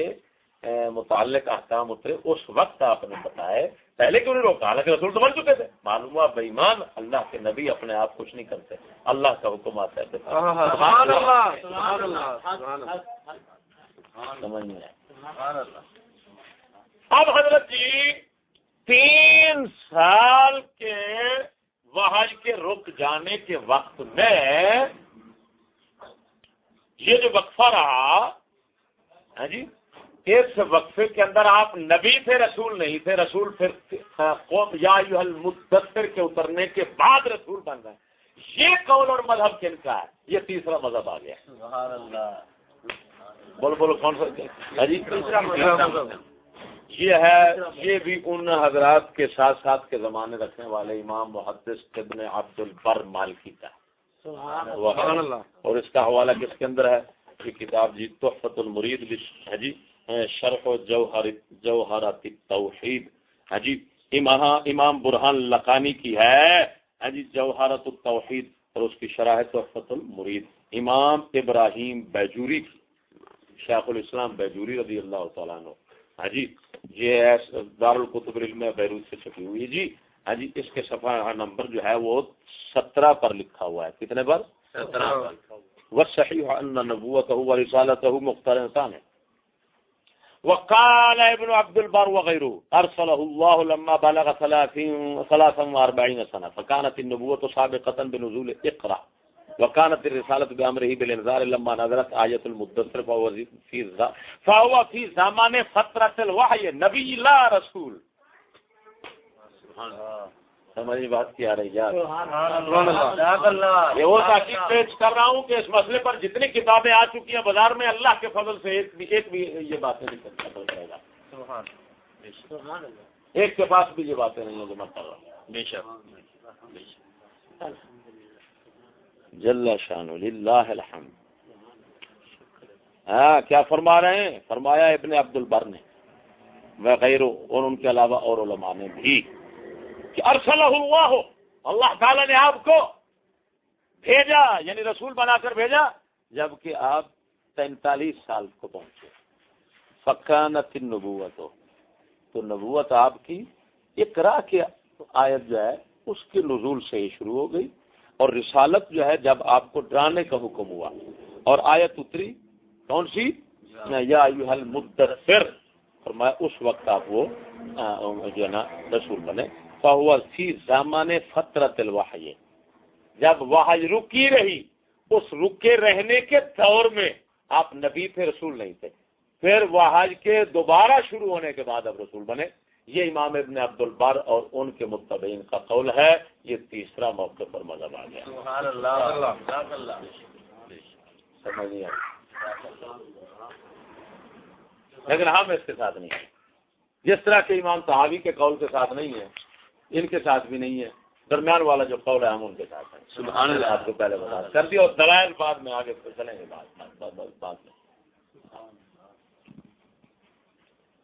متعلق احکام اترے اس وقت آپ نے بتایا پہلے کیوں نہیں روکا؟ حالانکہ رسول تو بن چکے تھے۔ معلوم ہوا بےمان اللہ کے نبی اپنے آپ کچھ نہیں کرتے۔ اللہ کا حکم آتا ہے۔ اب حضرت جی تین سال کے وحج کے رک جانے کے وقت میں یہ جو وقفہ رہا ہاں جی اس وقفے کے اندر آپ نبی تھے رسول نہیں تھے رسول پھر قوم یا مدثر کے اترنے کے بعد رسول بن گئے۔ یہ قول اور مذہب کن کا ہے یہ تیسرا مذہب آ گیا۔ بولو بولو کون سا؟ جی۔ تیسرا یہ ہے یہ بھی ان حضرات کے ساتھ ساتھ کے زمانے رکھنے والے امام محدث ابن عبد البر مالکی کا۔ اور اس کا حوالہ کس کے اندر ہے؟ یہ کتاب جی تحفت المرید ہے جی۔ شرف و جوہر جوہرات توحید ہے جی امام برہان لقانی کی ہے۔ جی جوہرت التوحید اور اس کی شرح تحفت المرید۔ امام ابراہیم بیجوری کی شیخ الاسلام بیجوری رضی اللہ تعالیٰ عنہ۔ ہاں جی یہ دار القطب علم بیروت سے چھپی ہوئی جی ہاں جی اس کے صفحہ نمبر جو ہے وہ سترہ پر لکھا ہوا ہے۔ کتنے پر؟ سترہ وہ صحیح نبوت ہو رسالت ہو مختار انسان ہے۔ وقال ابن عبد البر وغيره ارسله الله لما بلغ 30 43 سنه فكانت النبوه سابقه بنزول اقرا وكانت الرسالة بأمره بالإنذار لما نظرت المدثر فهو في فهو في زمان فترة الوحي. نبي لا رسول. سمجھ بات کیا رہی یار. یہ وہ تاکید پیش کر رہا ہوں کہ اس مسئلے پر جتنی کتابیں آ چکی ہیں بازار میں اللہ کے فضل سے ایک بھی ایک بھی یہ باتیں نہیں کرے گا ایک کے پاس بھی یہ باتیں نہیں ہیں جو میں کر رہا ہوں. بے شک. جل شان اللہ الحمد۔ ہاں کیا فرما رہے ہیں؟ فرمایا ابن عبد البر نے وغیر اور ان کے علاوہ اور علماء نے بھی۔ کہ ارسل اللہ ہو اللہ تعالی نے آپ کو بھیجا یعنی رسول بنا کر بھیجا، جبکہ آپ پینتالیس سال کو پہنچے۔ فکانت نبوت ہو تو نبوت آپ کی اقرا کی آیت جو ہے، اس کے نزول سے ہی شروع ہو گئی۔ اور رسالت جو ہے جب آپ کو ڈرانے کا حکم ہوا۔ اور آیت اتری کون سی؟ یا مدثر۔ اور میں اس وقت آپ وہ جو ہے نا رسول بنے۔ سی زمان فطرت الوحی۔ جب وحی رکی رہی اس رکے رہنے کے دور میں آپ نبی تھے رسول نہیں تھے۔ پھر وحج کے دوبارہ شروع ہونے کے بعد اب رسول بنے۔ یہ امام ابن عبد البر اور ان کے متبین کا قول ہے یہ تیسرا موقع پر مذہب آ گیا۔ لیکن ہم اس کے ساتھ نہیں ہیں۔ جس طرح کے امام صحابی کے قول کے ساتھ نہیں ہے ان کے ساتھ بھی نہیں ہے درمیان والا جو قول ہے ہم ان کے ساتھ ہیں۔ سبحان اللہ۔ آپ کو پہلے بتا کر دیا اور دلائل بعد میں آگے چلیں گے بعد میں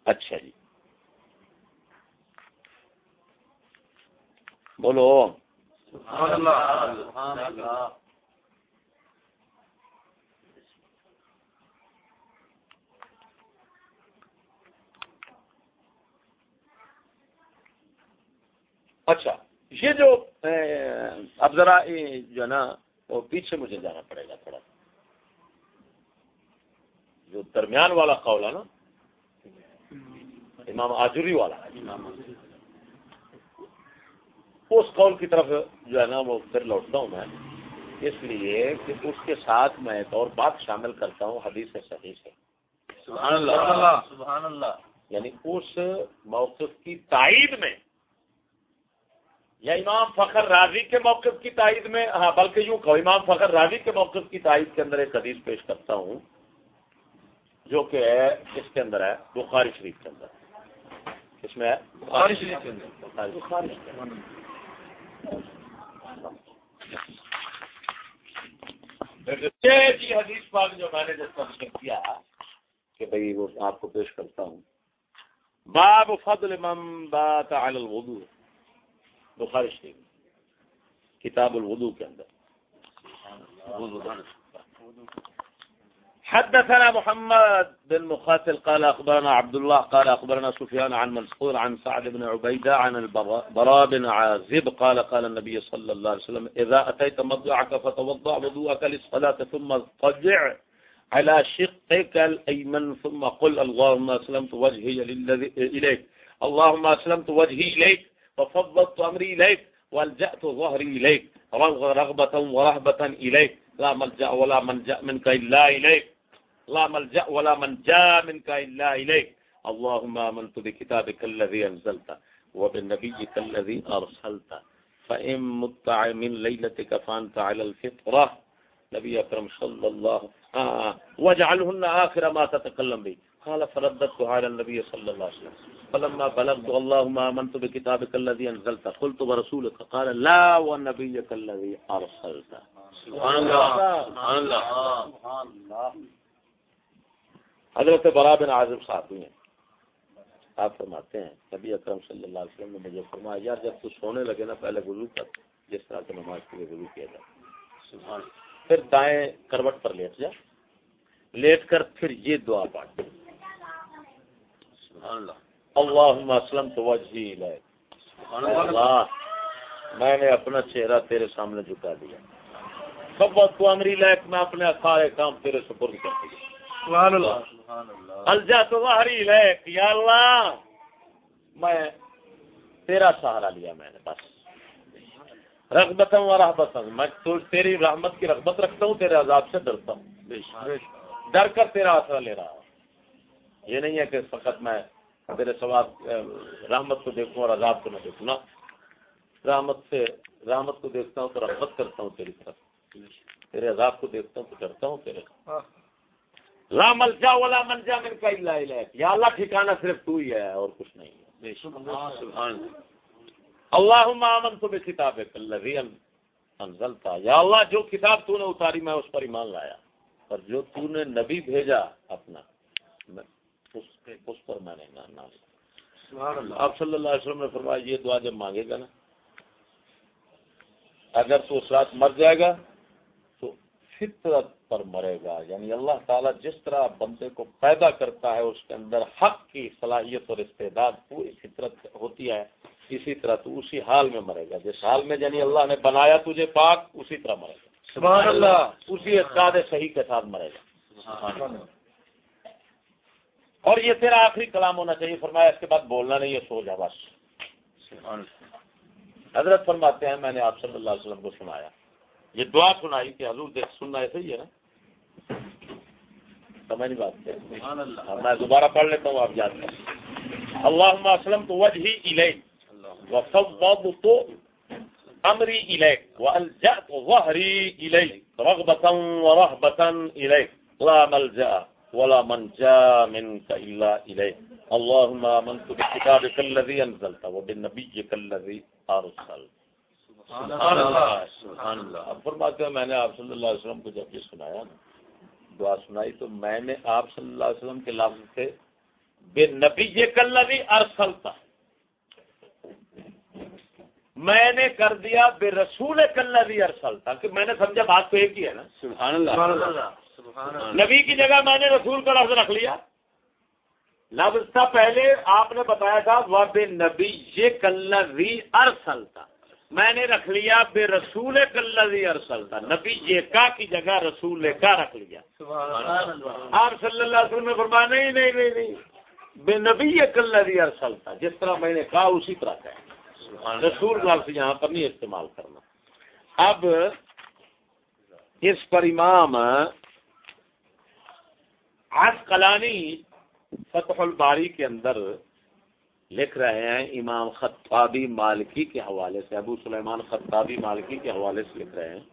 اچھا جی۔ بولو۔ اچھا یہ جو اب ذرا جو ہے نا، وہ پیچھے مجھے جانا پڑے گا تھوڑا۔ جو درمیان والا قول ہے نا، امام آجری والا۔ اس قول کی طرف جو ہے نا وہ پھر لوٹتا ہوں میں۔ اس لیے کہ اس کے ساتھ میں ایک اور بات شامل کرتا ہوں حدیث صحیح سے۔ سبحان اللہ۔ سبحان اللہ۔ یعنی اس موقف کی تائید میں یا امام فخر راضی کے موقف کی تائید میں ہاں بلکہ یوں کہو امام فخر راضی کے موقف کی تائید کے اندر ایک حدیث پیش کرتا ہوں جو کہ ہے اس کے اندر ہے بخاری شریف کے اندر۔ اس میں ہے بخاری شریف کے اندر۔ جی،, جی حدیث پاک جو میں نے جس کا کیا کہ وہ آپ کو پیش کرتا ہوں۔ باب فضل من بات علی الوضو بخاری شریف۔ کتاب الوضو کے اندر۔ حدثنا محمد بن مخاتل قال أخبرنا عبد الله قال أخبرنا سفيان عن منصور عن سعد بن عبيدة عن البراء بن عازب، قال قال النبي صلى الله عليه وسلم، إذا أتيت مضجعك فتوضع وضوءك للصلاة ثم اضطجع على شقك الأيمن، ثم قل اللهم أسلمت وجهي إليك، اللهم أسلمت وجهي إليك وفضلت أمري إليك والجأت ظهري إليك رغبة ورهبة إليك، لا ملجأ ولا منجأ منك إلا إليك. لا ملجا ولا منجا منك الا اليك اللهم امنت بكتابك الذي انزلت وبنبيك الذي ارسلت فان متع من ليلتك فانت على الفطره نبی اکرم صلی اللہ وجعلهن اخر ما تتكلم به. قال فردت على النبي صلى الله عليه وسلم. فلما بلغت اللهم امنت بكتابك الذي انزلت قلت ورسولك قال لا ونبيك الذي ارسلت سبحان الله سبحان الله. سبحان الله. حضرت برا بن عازب صاحب ہیں۔ آپ فرماتے ہیں نبی اکرم صلی اللہ علیہ وسلم نے مجھے فرمایا یار جب تو سونے لگے نا پہلے وضو کر جس طرح سے نماز کے لیے وضو کیا جائے۔ پھر دائیں کروٹ پر لیٹ جا۔ لیٹ کر پھر یہ دعا پاٹ اللہ۔ اسلم تو اللہ۔ میں نے اپنا چہرہ تیرے سامنے جھکا دیا۔ سب وقت تو امری لائق میں اپنے سارے کام تیرے سپرد کر دیا۔ الجا تو وہری لائق یا اللہ۔ میں تیرا سہارا لیا میں نے بس۔ رغبت و رحبت میں تیری رحمت کی رغبت رکھتا ہوں تیرے عذاب سے ڈرتا ہوں۔ ڈر کر تیرا آسرا لے رہا ہوں۔ یہ نہیں ہے کہ فقط میں تیرے سواب رحمت کو دیکھوں اور عذاب کو نہ دیکھوں نا رحمت سے رحمت کو دیکھتا ہوں تو رحمت کرتا ہوں تیری طرف۔ تیرے عذاب کو دیکھتا ہوں تو ڈرتا ہوں تیرے۔ رام الجا ولا منجا من کا یا اللہ ٹھکانا صرف تو ہی ہے اور کچھ نہیں ہے۔ اللہ امن تو بے کتاب انزلتا۔ یا اللہ جو کتاب تو نے اتاری میں اس پر ایمان لایا۔ اور جو تو نے نبی بھیجا اپنا اس پر میں نے آپ صلی اللہ علیہ وسلم نے فرمایا یہ دعا جب مانگے گا نا اگر تو اس رات مر جائے گا فطرت پر مرے گا۔ یعنی اللہ تعالیٰ جس طرح بندے کو پیدا کرتا ہے اس کے اندر حق کی صلاحیت اور استعداد پوری فطرت ہوتی ہے اسی طرح تو اسی حال میں مرے گا۔ جس حال میں یعنی اللہ نے بنایا تجھے پاک اسی طرح مرے گا۔ سبحان اللہ۔ اسی استاد صحیح کے ساتھ مرے گا۔ اور یہ تیرا آخری کلام ہونا چاہیے۔ فرمایا اس کے بعد بولنا نہیں ہے سو جا بس۔ حضرت فرماتے ہیں میں نے آپ صلی اللہ علیہ وسلم کو سنایا۔ یہ دعا سنائی کہ حضور دیکھ سننا ایسے ہی ہے نا۔ سمجھ نہیں بات۔ میں دوبارہ پڑھ لیتا ہوں آپ یاد کریں۔ اللہ وسلم تو وجہ ہی وفوضت امری الیک۔ والجأت الیک۔ رغبتا ورهبتا الیک۔ لا ملجأ ولا منجا منك الا الیک اللهم آمنت بكتابك الذي انزلت وبنبيك الذي ارسلت سبحان اللہ سبحان اللہ اب فرماتے ہیں میں نے آپ صلی اللہ علیہ وسلم کو جب یہ سنایا نا دعا سنائی تو میں نے آپ صلی اللہ علیہ وسلم کے لفظ سے بے نبی کلوی ارسلتا میں نے کر دیا بے رسول کلوی ارسل تاکہ میں نے سمجھا بات تو ایک ہی ہے نا۔ سبحان اللہ۔ نبی کی جگہ میں نے رسول کا لفظ رکھ لیا۔ لفظ تھا پہلے آپ نے بتایا تھا وہ بے نبی یہ کلوی ارسل تھا میں نے رکھ لیا بے رسول کلوی ارسل تھا نبی یہ کا کی جگہ رسول کا رکھ لیا۔ آپ صلی اللہ علیہ وسلم نے فرمایا نہیں نہیں نہیں نہیں۔ بے نبی یہ کلوی ارسل تھا جس طرح میں نے کہا اسی طرح کا رسول لفظ یہاں پر نہیں استعمال کرنا۔ اب اس پر امام آج کلانی فتح الباری کے اندر لکھ رہے ہیں امام خطابی مالکی کے حوالے سے ابو سلیمان خطابی مالکی کے حوالے سے لکھ رہے ہیں۔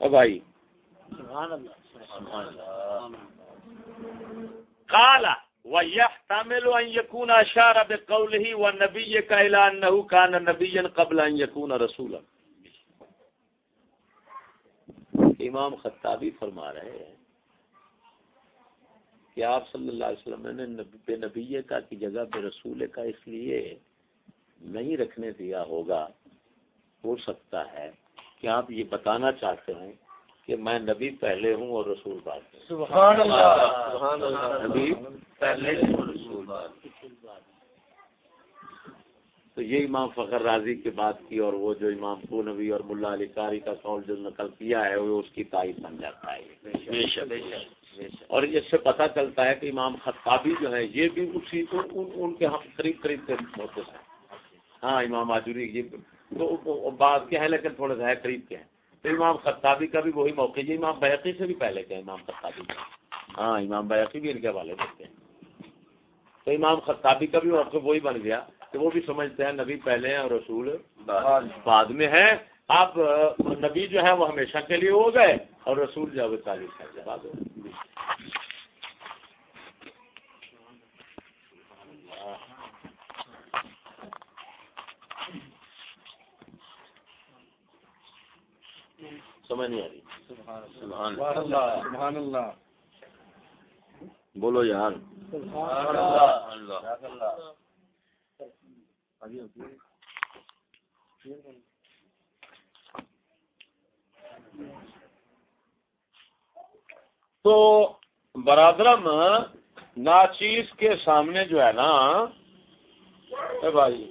او بھائی کالا ويحتمل ان يكون اشار بقوله والنبي الى انه كان نبيا قبل ان يكون رسولا۔ امام خطابی فرما رہے ہیں۔ کہ آپ صلی اللہ علیہ وسلم نے بے نبی کا کی جگہ بے رسول کا اس لیے نہیں رکھنے دیا ہوگا ہو سکتا ہے کہ آپ یہ بتانا چاہتے ہیں کہ میں نبی پہلے ہوں اور رسول بات سبحان اللہ نبی پہلے رسول تو یہ امام فخر راضی کی بات کی اور وہ جو امام کو نبی اور ملا علی قاری کا قول جو نقل کیا ہے وہ اس کی تائید بن جاتا ہے۔ اور اس سے پتہ چلتا ہے کہ امام خطابی جو ہے یہ بھی اسی تو ان, ان کے ہاں قریب قریب سے ہوتے ہیں۔ ہاں امام آجوری یہ تو بات کیا ہے لیکن تھوڑا سا ہے قریب کے ہیں۔ تو امام خطابی کا بھی وہی موقع ہے امام بیقی سے بھی پہلے کے امام خطابی کا ہاں امام بیقی بھی ان کے حوالے دیتے ہیں۔ تو امام خطابی کا بھی موقع وہی بن گیا کہ وہ بھی سمجھتے ہیں نبی پہلے ہیں اور رسول بعد۔ میں ہے آپ نبی جو ہے وہ ہمیشہ کے لیے ہو گئے۔ اور رسول جو ہے وہ چالیس سال کے بعد ہو سمجھ نہیں آ رہی۔ سبحان اللہ۔ بولو یار۔ تو برادرم ناچیز کے سامنے جو ہے نا بھائی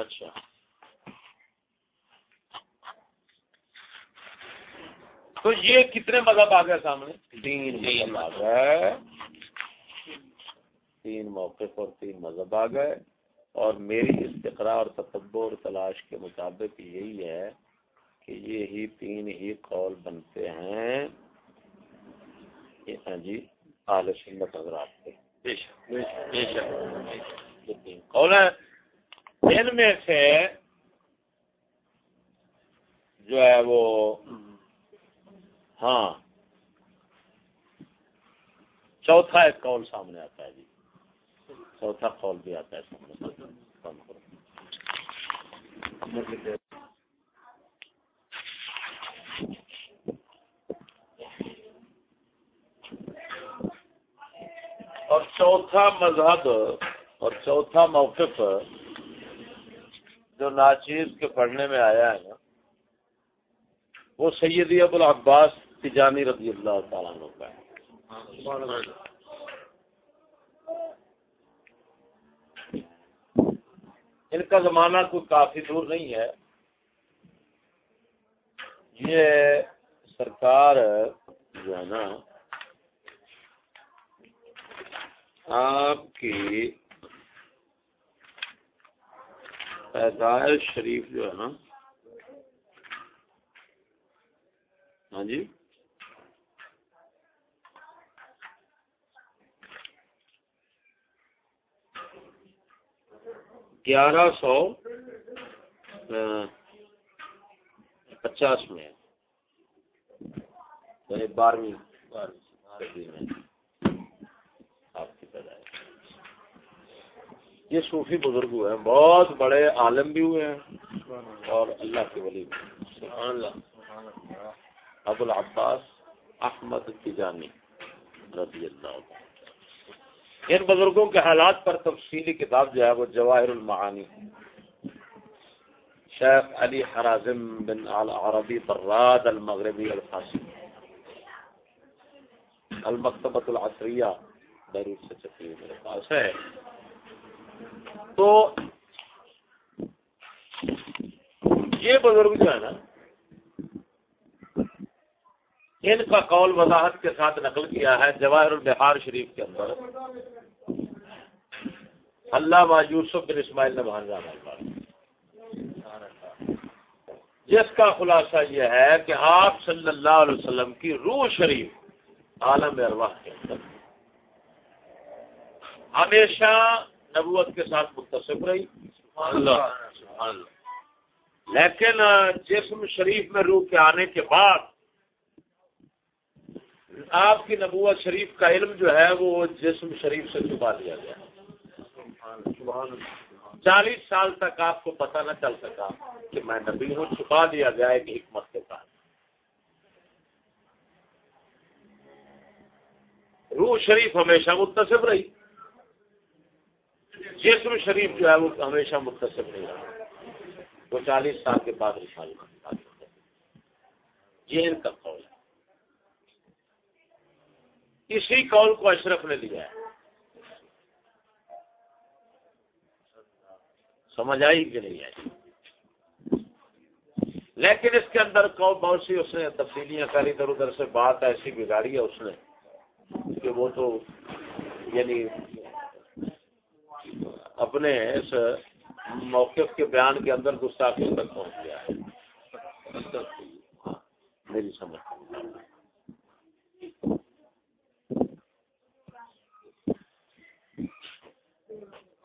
اچھا۔ تو یہ کتنے مذہب آ گئے سامنے؟ تین مذہب آ گئے۔ تین موقع پر تین مذہب آ گئے۔ اور میری استقرا اور اور تلاش کے مطابق یہی ہے کہ یہی تین ہی قول بنتے ہیں۔ ہاں جی اعلی سنت حضرات کے۔ تین قول ہیں۔ ان میں سے جو ہے وہ ہاں چوتھا ایک قول سامنے آتا ہے جی۔ چوتھا قول بھی آتا ہے سامنے۔ اور چوتھا مذہب اور چوتھا موقف جو ناچیز کے پڑھنے میں آیا ہے نا، وہ سیدی ابو العباس تجانی رضی اللہ تعالیٰ عنہ کا ہے۔ ان کا زمانہ کوئی کافی دور نہیں ہے۔ یہ سرکار جو ہے نا، آپ کی پیدائش شریف جو ہے نا۔ ہاں جی۔ گیارہ سو پچاس میں۔ یعنی بارہویں بارہویں۔ یہ صوفی بزرگ ہوئے ہیں، بہت بڑے عالم بھی ہوئے ہیں اور اللہ کے ولی بھی ابو العباس احمد تجانی رضی اللہ ان بزرگوں کے حالات پر تفصیلی کتاب جو ہے وہ جواہر المعانی۔ شیخ علی حرازم بن عربی براد المغربی الفاسی المکتبۃ العصریہ بیروت سے چکی میرے پاس ہے تو یہ بزرگ جو ہے نا، ان کا قول وضاحت کے ساتھ نقل کیا ہے جواہر البہار شریف کے اندر۔ اللہ یوسف بن اسماعیل نے جس کا خلاصہ یہ ہے کہ آپ صلی اللہ علیہ وسلم کی روح شریف عالم ارواح کے اندر۔ ہمیشہ نبوت کے ساتھ متصف رہی۔ لیکن جسم شریف میں روح کے آنے کے بعد آپ کی نبوت شریف کا علم جو ہے وہ جسم شریف سے چھپا دیا گیا۔ چالیس سال تک آپ کو پتہ نہ چل سکا کہ میں نبی ہوں چھپا دیا گیا ایک حکمت کے ساتھ۔ روح شریف ہمیشہ متصف رہی۔ جسم شریف جو ہے وہ ہمیشہ متصر نہیں رہا۔ وہ چالیس سال کے بعد رسال یہ ان کا قول ہے۔ اسی قول کو اشرف نے لیا ہے۔ سمجھ آئی کہ نہیں آئی؟ لیکن اس کے اندر کو بہت سی اس نے تبدیلیاں کری، ادھر ادھر سے بات ایسی بگاڑی ہے اس نے کہ وہ تو یعنی اپنے اس موقف کے بیان کے اندر گستاخی تک پہنچ گیا ہے۔ میری سمجھ۔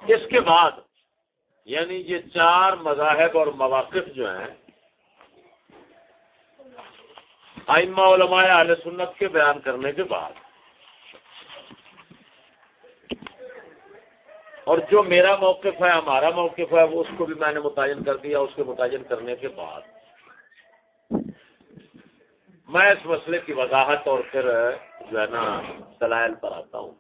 اس کے بعد یعنی یہ چار مذاہب اور مواقف جو ہیں آئمہ علماء اہل سنت کے بیان کرنے کے بعد اور جو میرا موقف ہے، ہمارا موقف ہے، وہ اس کو بھی میں نے متعین کر دیا، اس کے متعین کرنے کے بعد۔ میں اس مسئلے کی وضاحت اور پھر جو ہے نا، دلائل پر آتا ہوں۔